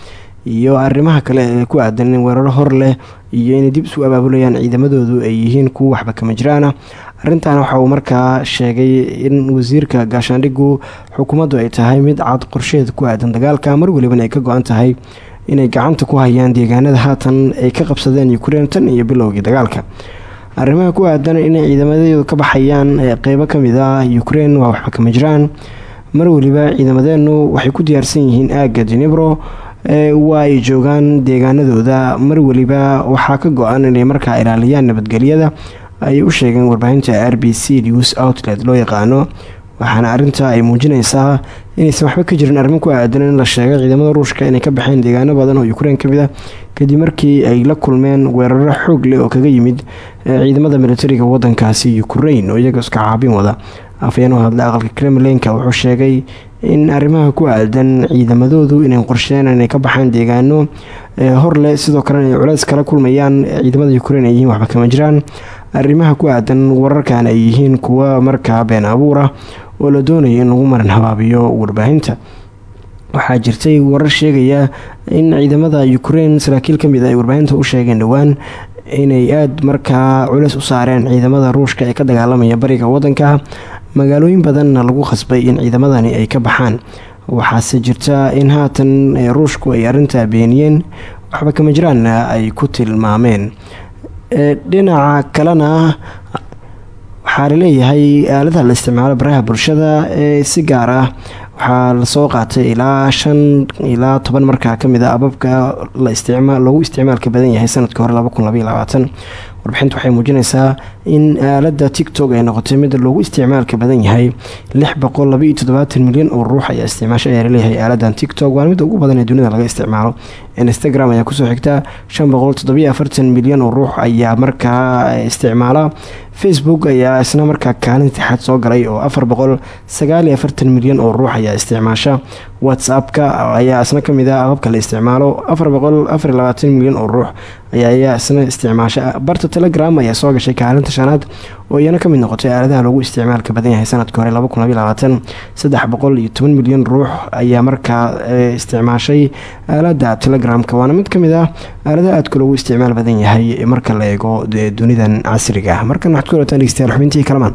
iyo arrimaha kale ee ku aadan weeraro hor leh iyo inay dib isu abaabulayaan ciidamadoodu ay yihiin kuwa waxba kama jiraana. Arrintan waxa uu markaa sheegay in wasiirka gaashaandhigu xukuumaddu ay tahay mid cad qorsheeda ku aadan dagaalka mar walibana ay ka go-an tahay inay gacanta ku hayaan deegaanada haatan ay ka qabsadeen ukraine tan iyo bilowgii dagaalka. Arrimaha ku aadan inay ciidamadeedu ka baxayaan qeybo ka mid ah ukraine waa waxba kama jiraan. Mar waliba ciidamadeenu waxay ku diyaarsan yihiin aagga denebro waa ay joogaan deegaanadooda. Mar waliba waxaa ka go-an inay markaa ilaaliyaan nabadgelyada. Ayay u sheegeen warbaahinta r b c news outlet loo yaqaano. Waxaana arintaa ay muujinaysaa inaysan waxba ka jirin arrimo ku aadan in la sheegay ciidamada ruushka inay ka baxeen deegaano badan oo ukraine ka mid a kadib markii ay la kulmeen weeraro xoog leh oo kaga yimid ciidamada militariga wadankaasi ukraine oo iyaga iska caabin wada. Afayeen u hadlay aqalka kremlinka wuxuu sheegay in arrimaha ku aadan ciidamadoodu inay qorsheen inay ka baxaan deegaano. Horleh sidoo kalena ay culeys kala kulmayaan ciidamada ukraine ay yihiin waxba kama jiraan. Arrimaha ku aadan wararkan ay yihiin kuwa markaa been abuur ah oo la doonaya in lagu marin habaabiyo warbaahinta. Waxaa jirtay warar sheegaya in ciidamada ukraine saraakiil ka mid a ay warbaahinta u sheegeen dhowaan inay aada markaa culeys u saareen ciidamada ruushka ee ka dagaalamaya bariga wadanka magaalooyin badanna lagu khasbay in ciidamadani ay ka baxaan. Waxaase jirta in haatan ruushku ay arintaa beeniyeen waxba kama jiraanna ay ku tilmaameen. Dhinaca kalena waxaa la leeyahay aaladaha la isticmaalo baraha bulshada ee si gaar ah. Waxaa la soo qaatay ilaa shan ilaa toban markaa ka mid a ababka la isticmaal loogu isticmaalka badan yahay sannadkii hore warbixintu waxay muujinaysaa in aalada tiktok ay noqotay mid loogu isticmaalka badan yahay milyan oo ruux ayaa isticmaasha ayaa la leeyahay aaladan tiktok. Waana midda ugu badan ee dunida laga isticmaalo. Instagram ayaa ku soo xigta milyan oo ruux ayaa markaa isticmaala. Facebook ayaa isna markaa kaalin saxaad soo galay oo milyan oo ruux ayaa isticmaasha. Whatsappka ayaa isna ka mid ah ababka la isticmaalo. Milyan oo ruux ayaa isna isticmaasha. Barta telegram ayaa soo gashay kaalinta shanaad oo iyana ka mid noqotay aaladaha loogu isticmaalka badan yahay sannadkii hore milyan ruux ayaa markaa isticmaashay aalada telegramka. Waana mid ka mid ah aaladaha aadka loogu isticmaal badan yahay marka la eego dunidan casriga ah. Markan waxaad ku walataan dhegeystayaal xubintii kalamaan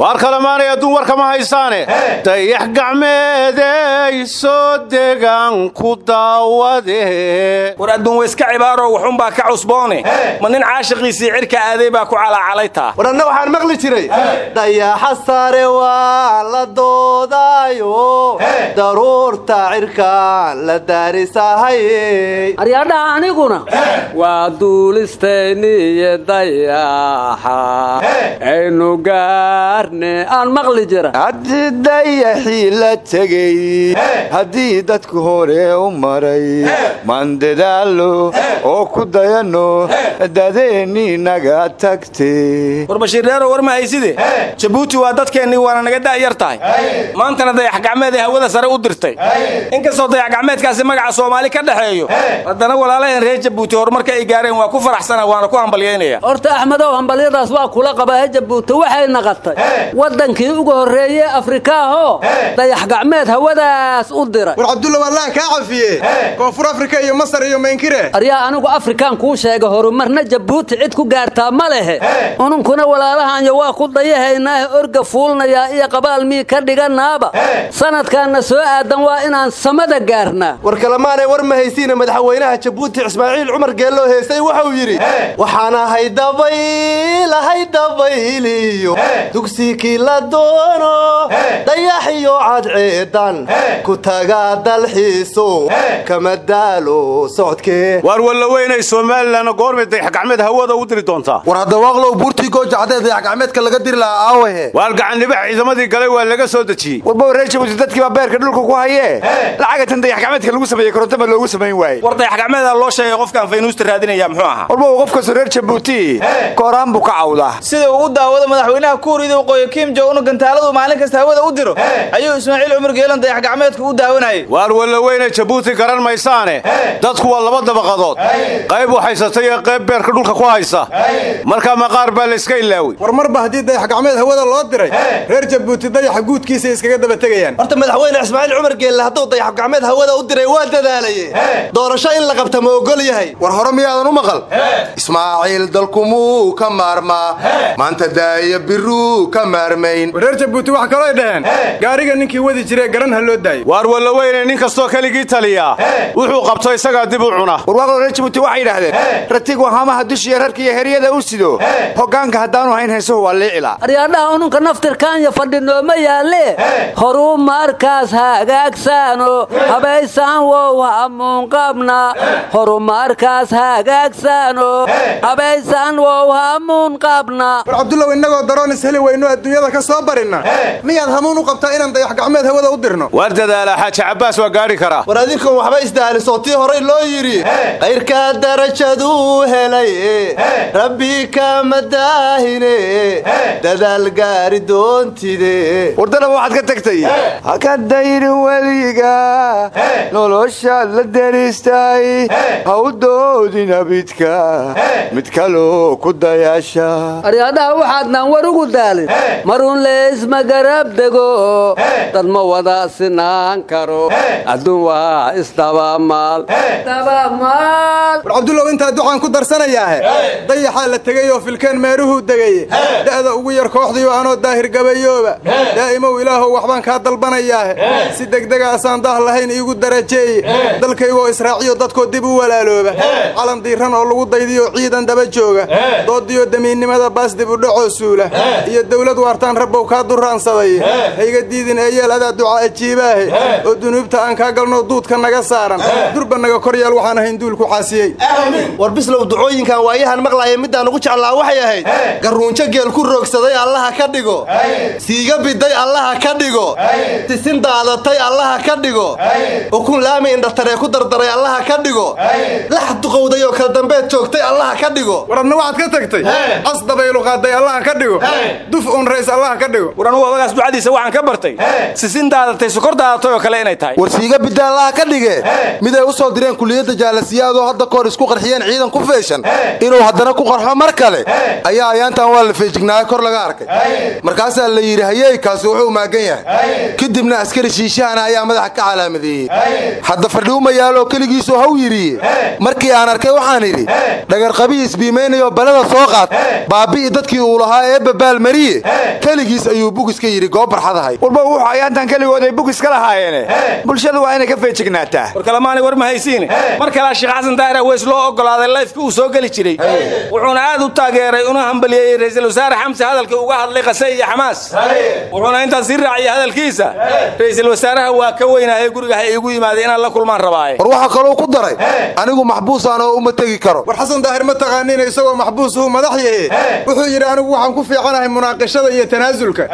waar kalamaanay adduun warka ma haysaane. Dayax gacmeeday soo degaan ku daawade war adduun wayska cibaaroo waxuunbaa ka cusboone. Ma nin caashiqiisii cirka aaday baa ku calaacalaytaa war anna waxaan maqli jiray. Dayaxa sare waa la doodaayo. Daruurta cirkaan la daarisahaye aryadhaha aniguna? Waa duulistayniyo dayaxa aynu gaarne aan maqli jira. Haddii dayaxii la tegey haddii dadku hore u maray maan dadaalo oo ku dayanno dadeennii naga tagtay. War bashiirreero war ma hayside jabuuti waa dadkeennii waana naga da'yar tahay. Maantana dayax gacmeed ee hawada sare u dirtay. Inkastoo dayax gacmeedkaasi magaca soomaali ka dhexeeyo haddana walaalaheen reer jabuuti horumarka ay gaareen waa ku faraxsana waana ku hambalyaynaya horta axmedow hambalyadaas waa kula qabaa jabuuti? Waxay naqatay waddankii ugu horreeye afrikaahoo dayax gacmeed hawadaas u diray. War cabdulla wallaan kaa cafiye koonfur afrika iyo masar iyo maynkire aryaa anigu afrikaan kuu sheega horumarna jabuuti cid ku gaartaa ma lehe. Ununkuna walaalahaanya waa ku dayahaynaahe orga fuulnayaa iyo qabaalmii ka dhiganaaba. Sanadkaanna soo aadan waa inaan samada gaarnaa. War kalamaanay war ma haysiina madaxweynaha jabuuti ismaaciil cumar geelloo heestay wuxuu yidhi waxaan ahay dabayl ahay dabayliyo dugsiki la doono dayaxiyo cadceedan ku taga dalxiiso kama daalo socodkee waar wallaweynay somalilan goormay dayaxgacmeed hawada u diri doontaa. War hadda waaqlow buurtii goojacdee dayaxgacmeedka laga diri lahaa aawahe. Waar gacannibax ciidamadii galay waa laga soo dejiyey. Warba reer jabuuti dadkii baa beerka dhulka ku hayee. Lacagatan dayaxgacmeedka lagu sameeyey koronto ma loogu samayn waaye war dayaxgacmeeda loo sheegay qofkaan faynuusta raadinaya muxuu ahaa? Warba uu qof kastoo reer jabuuti kooraan buu ka cawdaa. Sida uu u daawado madaxweynaha kuuriyada waqooyi kim jong-un gantaaladu maalin kasta hawada u diro. Ayuu ismaaciil cumar geelan dayaxgacmeedka u daawanayay waar wallaweynay jabuuti garan maysaane? Dadku waa laba dabaqadood. Qayb waxhaysata iyo qayb beerka dhulka ku haysa. Markaa maqaar baa layska ilaawey war marba haddii dayaxgacmeed hawada loo diray reer jabuuti dayaxa guudkiisa iskaga daba tegayaan. Horta madaxweyne ismaaciil cumar geelle hadduu dayax gacmeed hawada u diray waa dadaalaye doorasho in la qabta ma ogol yahay. War hore miyaadan u maqal? Ismaaciil dalkumuu ka maarmaa. Maanta daaya biruu ka maarmayn. Reer jabuuti wax kalooy dhaheen. Gaariga ninkii wadi jire garan ha loo daayo. Waar wallaweynay nin kastoo keligii taliyaa wuxuu qabto isagaa dib u cuna. Warwaaqlo reer jabuuti waxay yidhaahdeen ratigu hamaha dushiya rarka iyo heryada u sido. Hoggaanka haddaanu hayn heesuhu waa liicila. Aryaadhaha ununka naftirkaanya fadhinooma yaalle horuu markaas hagaagsaano. Habaysaan wow hamuunqabna horumarkaas hagaagsaano. Habaysaan wow hamuunqabna war cabdullow innagoo daroon isheli weyno adduunyada ka soo barinna. Miyaad hamuun u qabtaa inaan dayax gacmeed hawada u dirno? Waar dadaala xaaji cabbaas waa gaadhi karaa war adinkoon waxba isdaalisoo tii horay loo yidhi kayrkaa darajaduu helay rabbi kama daahine dadaal gaari doontide. Wardalaba waxaad ka tagtay. Haka dayrin weliga noloshaad la deriistay ha u doodin abidka mid kaloo ku dayaasha aryaadhaha waxaadnaan war ugu daalin marun leysma garab dego dad ma wada sinaan karo adduun waa isdabamaal war cabdullow intaa ducaan ku darsanayaahe dayaxaa la tegey oo filkeen meeruhuu degay. Da'da ugu yar kooxdiiyo anoo daahir gabayooba. Daa'imow ilaahow waxbaan kaa dalbanayaahe si degdegaasaan dah lahayn iigu darajeeye dalkaygoo israaciyo dadkoo dib u walaalooba. Calan diiran oo lagu daydiyo ciidan daba jooga. Doodiyo damiinnimada baas dib udhacoo suula. Iyo dawlad waartaan rabbow kaa duraansaday hayga diidin eeyeel adaa duca ajiibaahe oo dunuubta aan kaa galno duudka naga saaran. Durba naga kor yeel waxaan ahayn duulku caasiyey. War bislow ducooyinkan waayahan maqlaaya midaan ugu jeclaa waxay ahayd. Garuunjo geel ku roogsaday allaha ka dhigo. Siiga biday allaha ka dhigo. Tisin daadatay allaha ka dhigo. Ukun laami indhataree ku dardaray allaha ka dhigo. Lax duqowday oo kala dambeed joogtay allaha ka dhigo. War adna waxaad ka tagtay? Cas dabaylu qaaday allaha ka dhigo duf un rays allaha ka dhigo war anugu odagaas ducadiisa waxaan ka bartay. Sisin daadatay sokor daadatay oo kale inay tahay. War siiga bidda allaha ka dhige miday u soo direen kuliyadda jaalasiyaadoo hadda kahor isku qarxiyeen ciidan ku feeshan. Inuu haddana ku qarxo mar kale. Ayaa ayaantan waa la feejignaayo kor laga arkay. Markaasaa la yidhi hayey kaasi wuxuu maagan yahay. Kadibna askari shiishahana ayaa madaxa ka calaamadeeyey hadda fadhiuma yaaloo keligiisuu haw yidhiye. Markii aan arkay waxaan idhi dhagarqabii isbiimaynayoo balada soo qaad. Baabi'i dadkii uu lahaa ee babaal mariye keligiis ayuu bugis ka yidhi goob barxadahay warba wuxuu ayaantan keligood ay bugis ka lahaayeene bulshadu waa inay ka feejignaataa war kalemaanay war ma haysiine mar kalea sheekh xasan daahir aweys loo ogolaaday layfkii uu soo geli jiray. Wuxuuna aad u taageeray una hambaliyeeyey ra'iisul wasaare xamse hadalkii uga hadlay qase iyo xamaas. Wuxuuna intaas sii raaciyay hadalkiisa. Ra'iisul wasaaraha waa ka weynaaye guriga ha iigu yimaaday inaan la kulmaan rabaaye. War waxaa kaluu ku daray anigu maxbuusaan oo uma tegi karo. War xasan daahir ma taqaaniin isagoo maxbuusuhu madax yahe wuxuu yidhi anigu waxaan ku fiicanahay munaaqashada iyo tanaasulka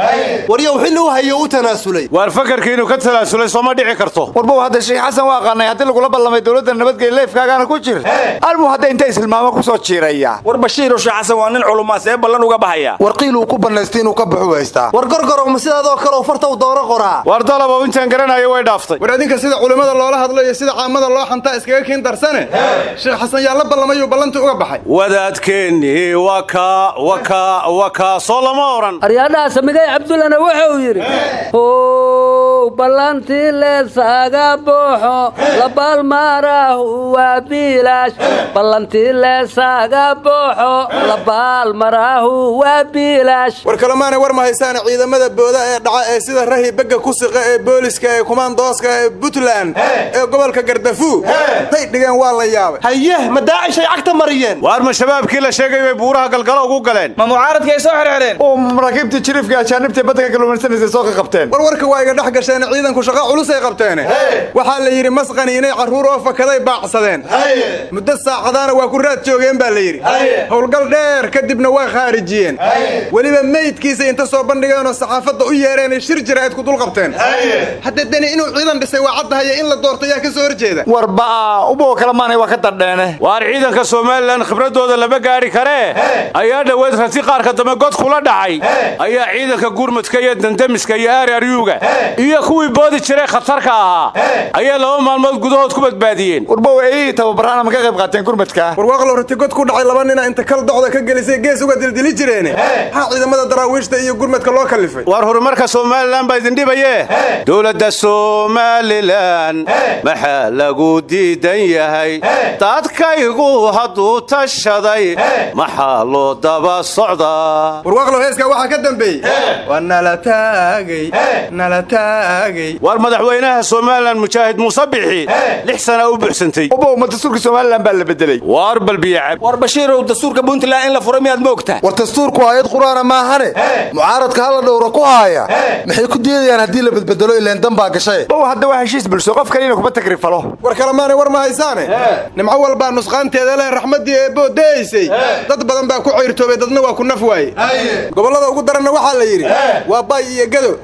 waryow xilli u hayo u tanaasulay. Waar fakarkii inuu ka tanaasulay sooma dhici karto. Warbow hadda sheekh xasan waa aqaanay haddii lagula ballamay dowladda nabadgelya leefkaagaana ku jir. Almu hadda inta isilmaamo ku soo jiiraya? War bashiiro sheekh xasan waa nin culumaas ee ballan uga baxaya war qiil uu ku bannaystay inuu ka baxu haystaa war gorgorow ma sidaadoo kale farta u doono qoraa? Waar dalabow intaan garanayo way dhaaftay. War adinka sida culimmada loola hadlo iyo sida caamada loo xantaa iskaga kiin darsane? Sheekh xasan yaa la ballamayuu ballantii uga baxay? Wadaadkeennii waka waka waka soo lama aryaadhaha samigay cabdullana wuxuu yidhi how ballantii leesaaga booxo labaalmaraahu waa biilaash ballantii leesaaga booxo labaalmaraahu waa biilaash war kalemaanay war ma haysaana ciidamada booda ee dhaca ee sida rahi begga ku siqa ee booliska ee kumaandooska ee puntland ee gobolka gardafuug tay dhigeen waa la yaabay. Haye ma daacishay cagta mariyeen. Waar ma shabaabkii la sheegay bay buuraha galgalo ugu galeen? Ma mucaaradka ay soo xirxireen oo maraakiibtii jiriifka ajaanibta badda ka soo ka qabteen war warka waa iga dhex gasheen ciidanku shaqo culusay qabteen waxaa la yidhi masqani inay carruur oo fakaday baacsadeen. Muddo saacadaana waa ku raad joogeen baa la yidhi. Howlgal dheer kadibna waa khaarijiyeen. Weliba meydkiisa inta soo bandhigeenoo saxaafadda u yeereen shir jiraa'id ku dul qabteen. Hadda deni inuu ciidan dhisay waa caddahaye in la doorto yaa ka soo horjeeda warba uboo kalemaanay waa ka dardheene waar ciidanka somalilan khibradooda lama gaadhi karee ayaa dhoweed rati qaarka dambe god kula dhacay ayaa ciidanka gurmudka iyo dandamiska iyo aararyuga iyo kuwii boodi jiray khatarka ahaa ayaa laba maalmood gudahood ku badbaadiyeen. Warbow ay tababaraana ma ka qayb qaateen gurmadka? Warwaaqlow rati god ku dhacay laba nina inta kal docda ka gelisay gees uga dildili jireene. Maxaa ciidamada daraawiishta iyo gurmadka loo kallifay waar horumarka somalilan baa idin dhibaye dowladda somalilan maxaa lagu diidan yahay? Dadkaygu hadduu tashaday maxaa loo daba socdaa waxaa ka dambeeyey. Waa nala taagay nala taagay. Waar madaxweynaha somalilan mujaahid muuse bixi lix sana u buuxsantay. Ubow ma dastuurka somalilan baa la bedelay? Waar balbiyacab war bashiirow dastuurka puntland in la furo miyaad moogtaa war dastuurku aayad qur'aana maahane? Mucaaradka hala dhowra ku haaya? Maxay ku diidayaan haddii la bedbedelo ileen dan baa gashay? Bow hadda waa heshiis bulsho qof kalina kuma tagrifalo war kalemaanay war ma haysaane? Nimco walbaa nusqaanteeda leh raxmaddii eebboo da'aysay dad badan baa ku cayrtoobay dadna waa ku naf waaye gobollada ugu daranna waxaa la yidhi waa baay iyo gado.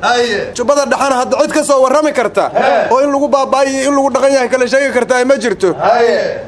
Jubbada dhexana hadda cid ka soo warrami karta oo in lagu baabaa'iyo in lagu dhaqan yahay kala sheegi kartaa ma jirto.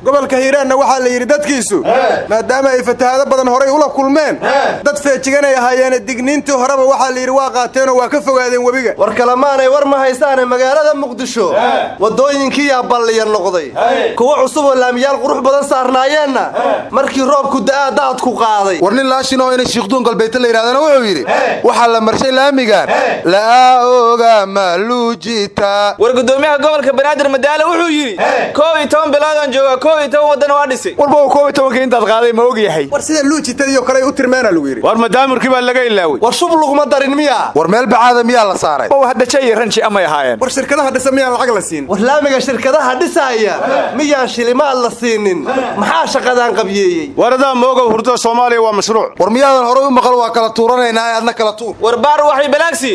Gobolka hiiraanna waxaa la yidhi dadkiisu maadaama ay fatahaado badan horay ula kulmeen dad feejiganay ahaayeene digniintii horeba waxaa la yidhi waa qaateenoo waa ka fogaadeen webiga. War kalemaanay war ma haysaane magaalada muqdisho. Waddooyinkiiyaa balliya noqday. Kuwo cusub oo laamiyaal qurux badan saarnaayeenna. Markii roobku da'aa daadku qaaday. War nin laashinoo inay shiikhduun galbeedta la yidhahdana wuxuu yidhi waxaa la marshay laamigan la'aa oga maluujita war gudoomiyaha gobolka banaadir madaale wuxuu yidhi koob iyo toban biloodaan joogaa koob iyo toban waddana waa dhisay. Warbow koob iyo tobankii intaad qaaday ma og yahay. War sida luujitadiiyo kale u tirmeena lagu yidhi. Waar madaamurkii baa laga ilaaway. War shub laguma darin miyaa war meel bacaada miyaa la saaray. Hadda jay iyo ranji amay ahaayeen. War shirkadaha dhisa miyaan lacag la siin. War laamiga shirkadaha dhisaaya miyaan shilimaad la siinin. Maxaa shaqadaan qabyeeyey? Waradaa moogow hurdo soomaaliya waa mashruuc. War miyaadan horay u maqal waa kala tuuranaynaa ee adna kala tuur war baar waxay balaagsi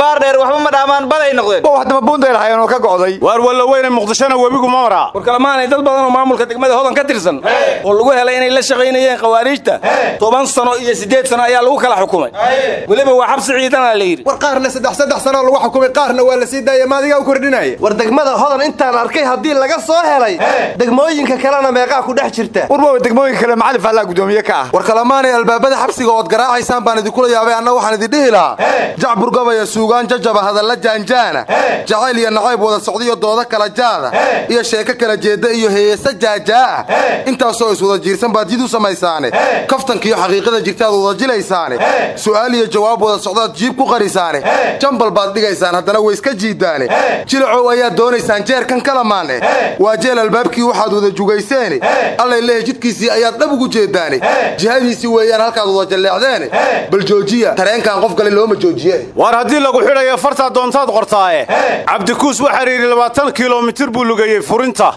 baar dheer waxba ma dhaamaan baday noqdeen. Bow haddama buunday lahaayeen oo ka go'day. Waar walla weyne muqdishona webigu ma maraa war kalemaanay dad badan oo maamulka degmada hodan ka tirsan. Oo lagu helay inay la shaqaynayeen khawaariijta. Toban sano iyo siddeed sano ayaa lagu kala xukumay. Weliba waa xabsi ciidana la yidhi. War qaarna saddex saddex sanoo lagu xukumay qaarna waa la sii daaya u kordhinaya war degmada hodan intaan arkay haddii laga soo helay degmooyinka kalena meeqaa ku dhex jirta. Warbow degmooyinka kale macalin faallaa gudoomiye ka ah. War kalemaanay albaabada xabsiga ood garaacaysaan baan idinkula yaabay anna waxaan idin dhihi lahaa. Jacbur gabaya suugaan jajaba hadalla jaanjaana jacayl iyo nacayb wada socdiyo dooda kala jaada iyo sheeko kala jeedda iyo heesa jaajaa'a intaasoo iswada jiirsan baad jid u samaysaane kaftankiiyo xaqiiqada jirtaad wada jilaysaane. Su'aal iyo jawaab wada socdaad jiib ku qarisaane. Jambal baad dhigaysaan haddana wayska jiiddaane. Jilacow ayaad doonaysaan jeerkan kalamaane waa jeel albaabkii waxaad wada jugayseene. Allay lehe jidkiisii ayaad dhab ugu jeeddaane. Jihadiisii weeyaan halkaad wada jalleecdeene joojiya. Tareenkan qof kale looma joojiye. Waar haddii lagu xidhayo fartaa doontaad qortaaye? Cabdikuus waxaa yidhi labaatan kilomitir buu lugeeyey furinta.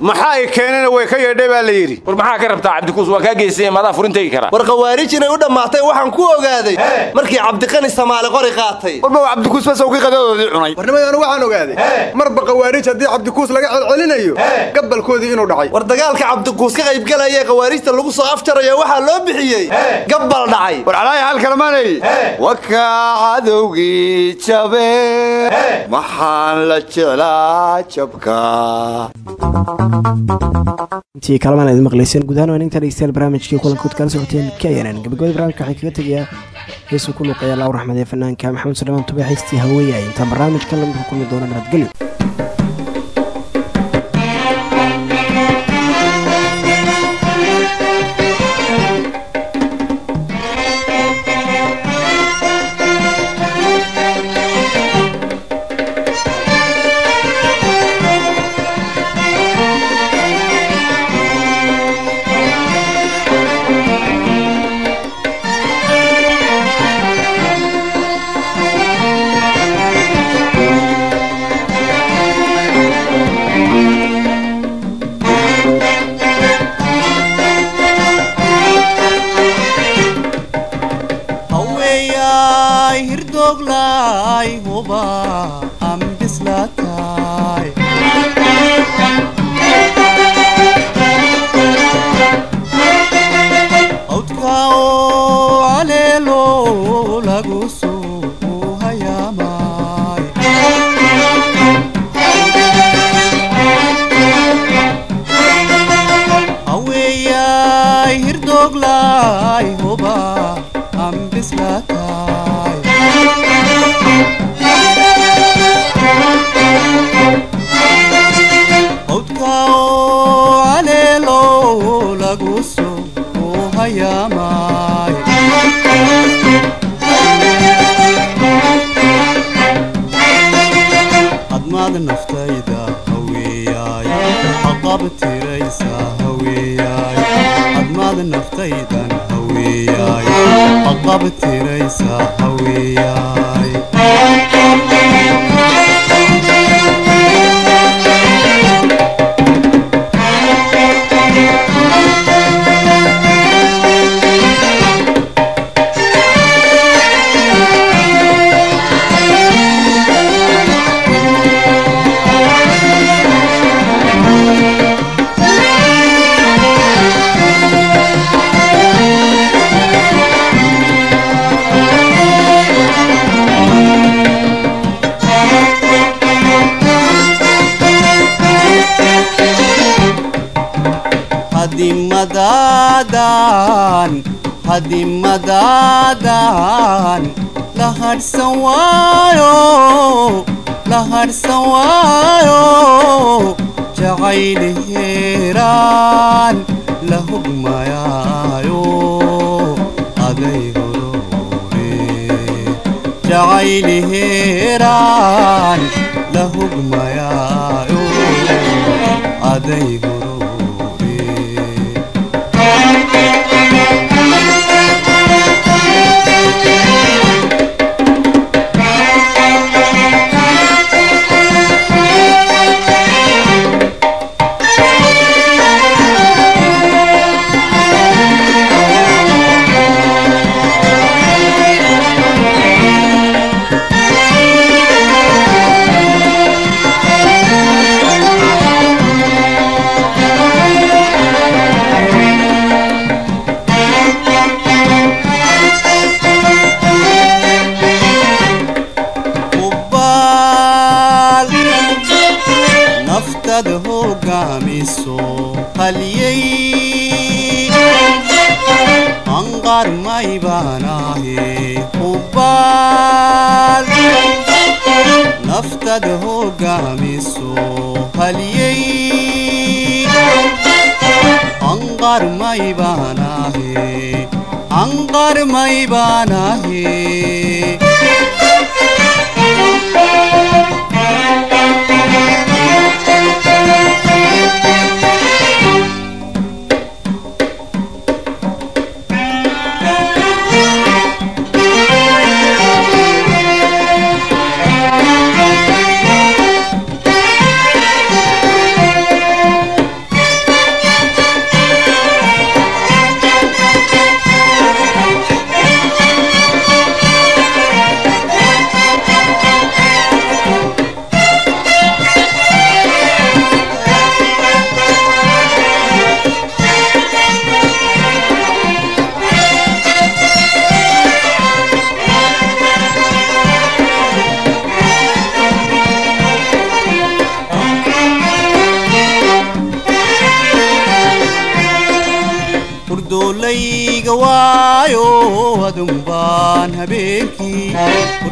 Maxaa ay keenena way ka yeedhay baa la yidhi. War maxaa ka rabtaa cabdikuus waa kaa geysay madaa furintaygi kara war khawaarij inay u dhammaatay waxaan ku ogaaday. Markii cabdiqani samaali qori qaatay. Warbow cabdikuus basawkii qadadoodii cunay. Warnimadana waxaan ogaaday. Marba khawaarij haddii cabdikuus laga celcelinayo gabalkoodii inuu dhacay. War dagaalka cabdikuus ka qaybgalaya khawaarijta lagu soo afjarayo waxaa loo bixiyey. Gabbal dhacay kalmaanay wakaa cadowgii jabe maxaan la jeclaa jabka intii kalamaan aad maqlayseen guud ahaan waa inta dhegeystayaal barnaamijkii kulankood kala socoteen knn gabagabada barnaamijka waxay kaga tegayaa heesuu ku luuqaya allahu raxmad ee fanaanka maxamed suleymaan tube haystii haweeye ay intaan barnaamijkan lamidka kulmi doona nabadgelyo og lay hubaa haqab tiraysa la hadhsan waayo la hadhsan waayo jacayli heeraan la hogmayaayo aday horore jacayli heeraan la hogmayaayo aday horore anqar may baanahe hurdoolayga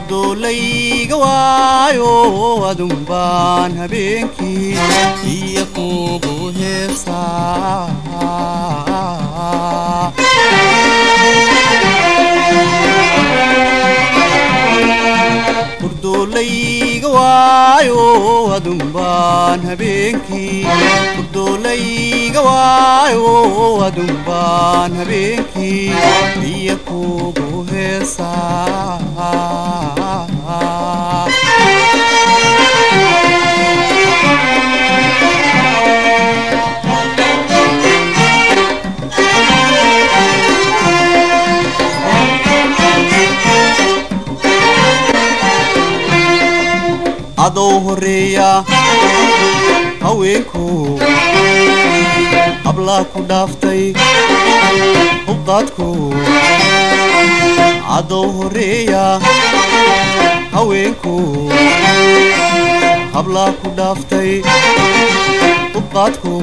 hurdoolayga waayo adumbaan habeenkii iyo kugu heesaa hurdoolayga waayo adumbaan habeenkii hurdoolayga waayo adumbaan habeenkii iyo kugu heesaa cadow horreeya haweenku hablaa ku dhaaftay hubqaadku cadow horreeya haweenku hablaa ku dhaaftay hubqaadku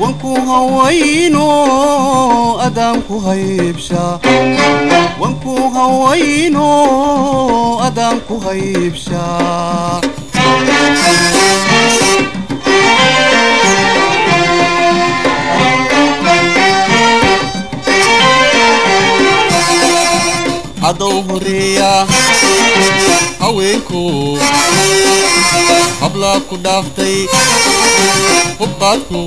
wanku hawayno adaanku haybsha. Wanku hawayno adaanku haybsha. Cadow horreeya haweenku hablaa ku dhaaftay hubqaadku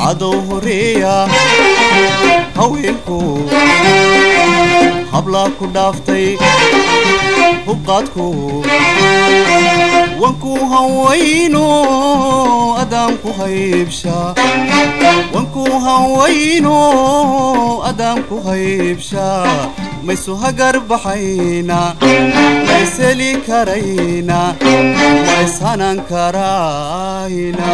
cadow horreeya haweenku hablaa ku dhaaftay hubqaadku wanku hawayno adaanku haybsha wanku hawayno adaanku haybsha maysu hagar baxayna mayseli karayna mayshanan karayna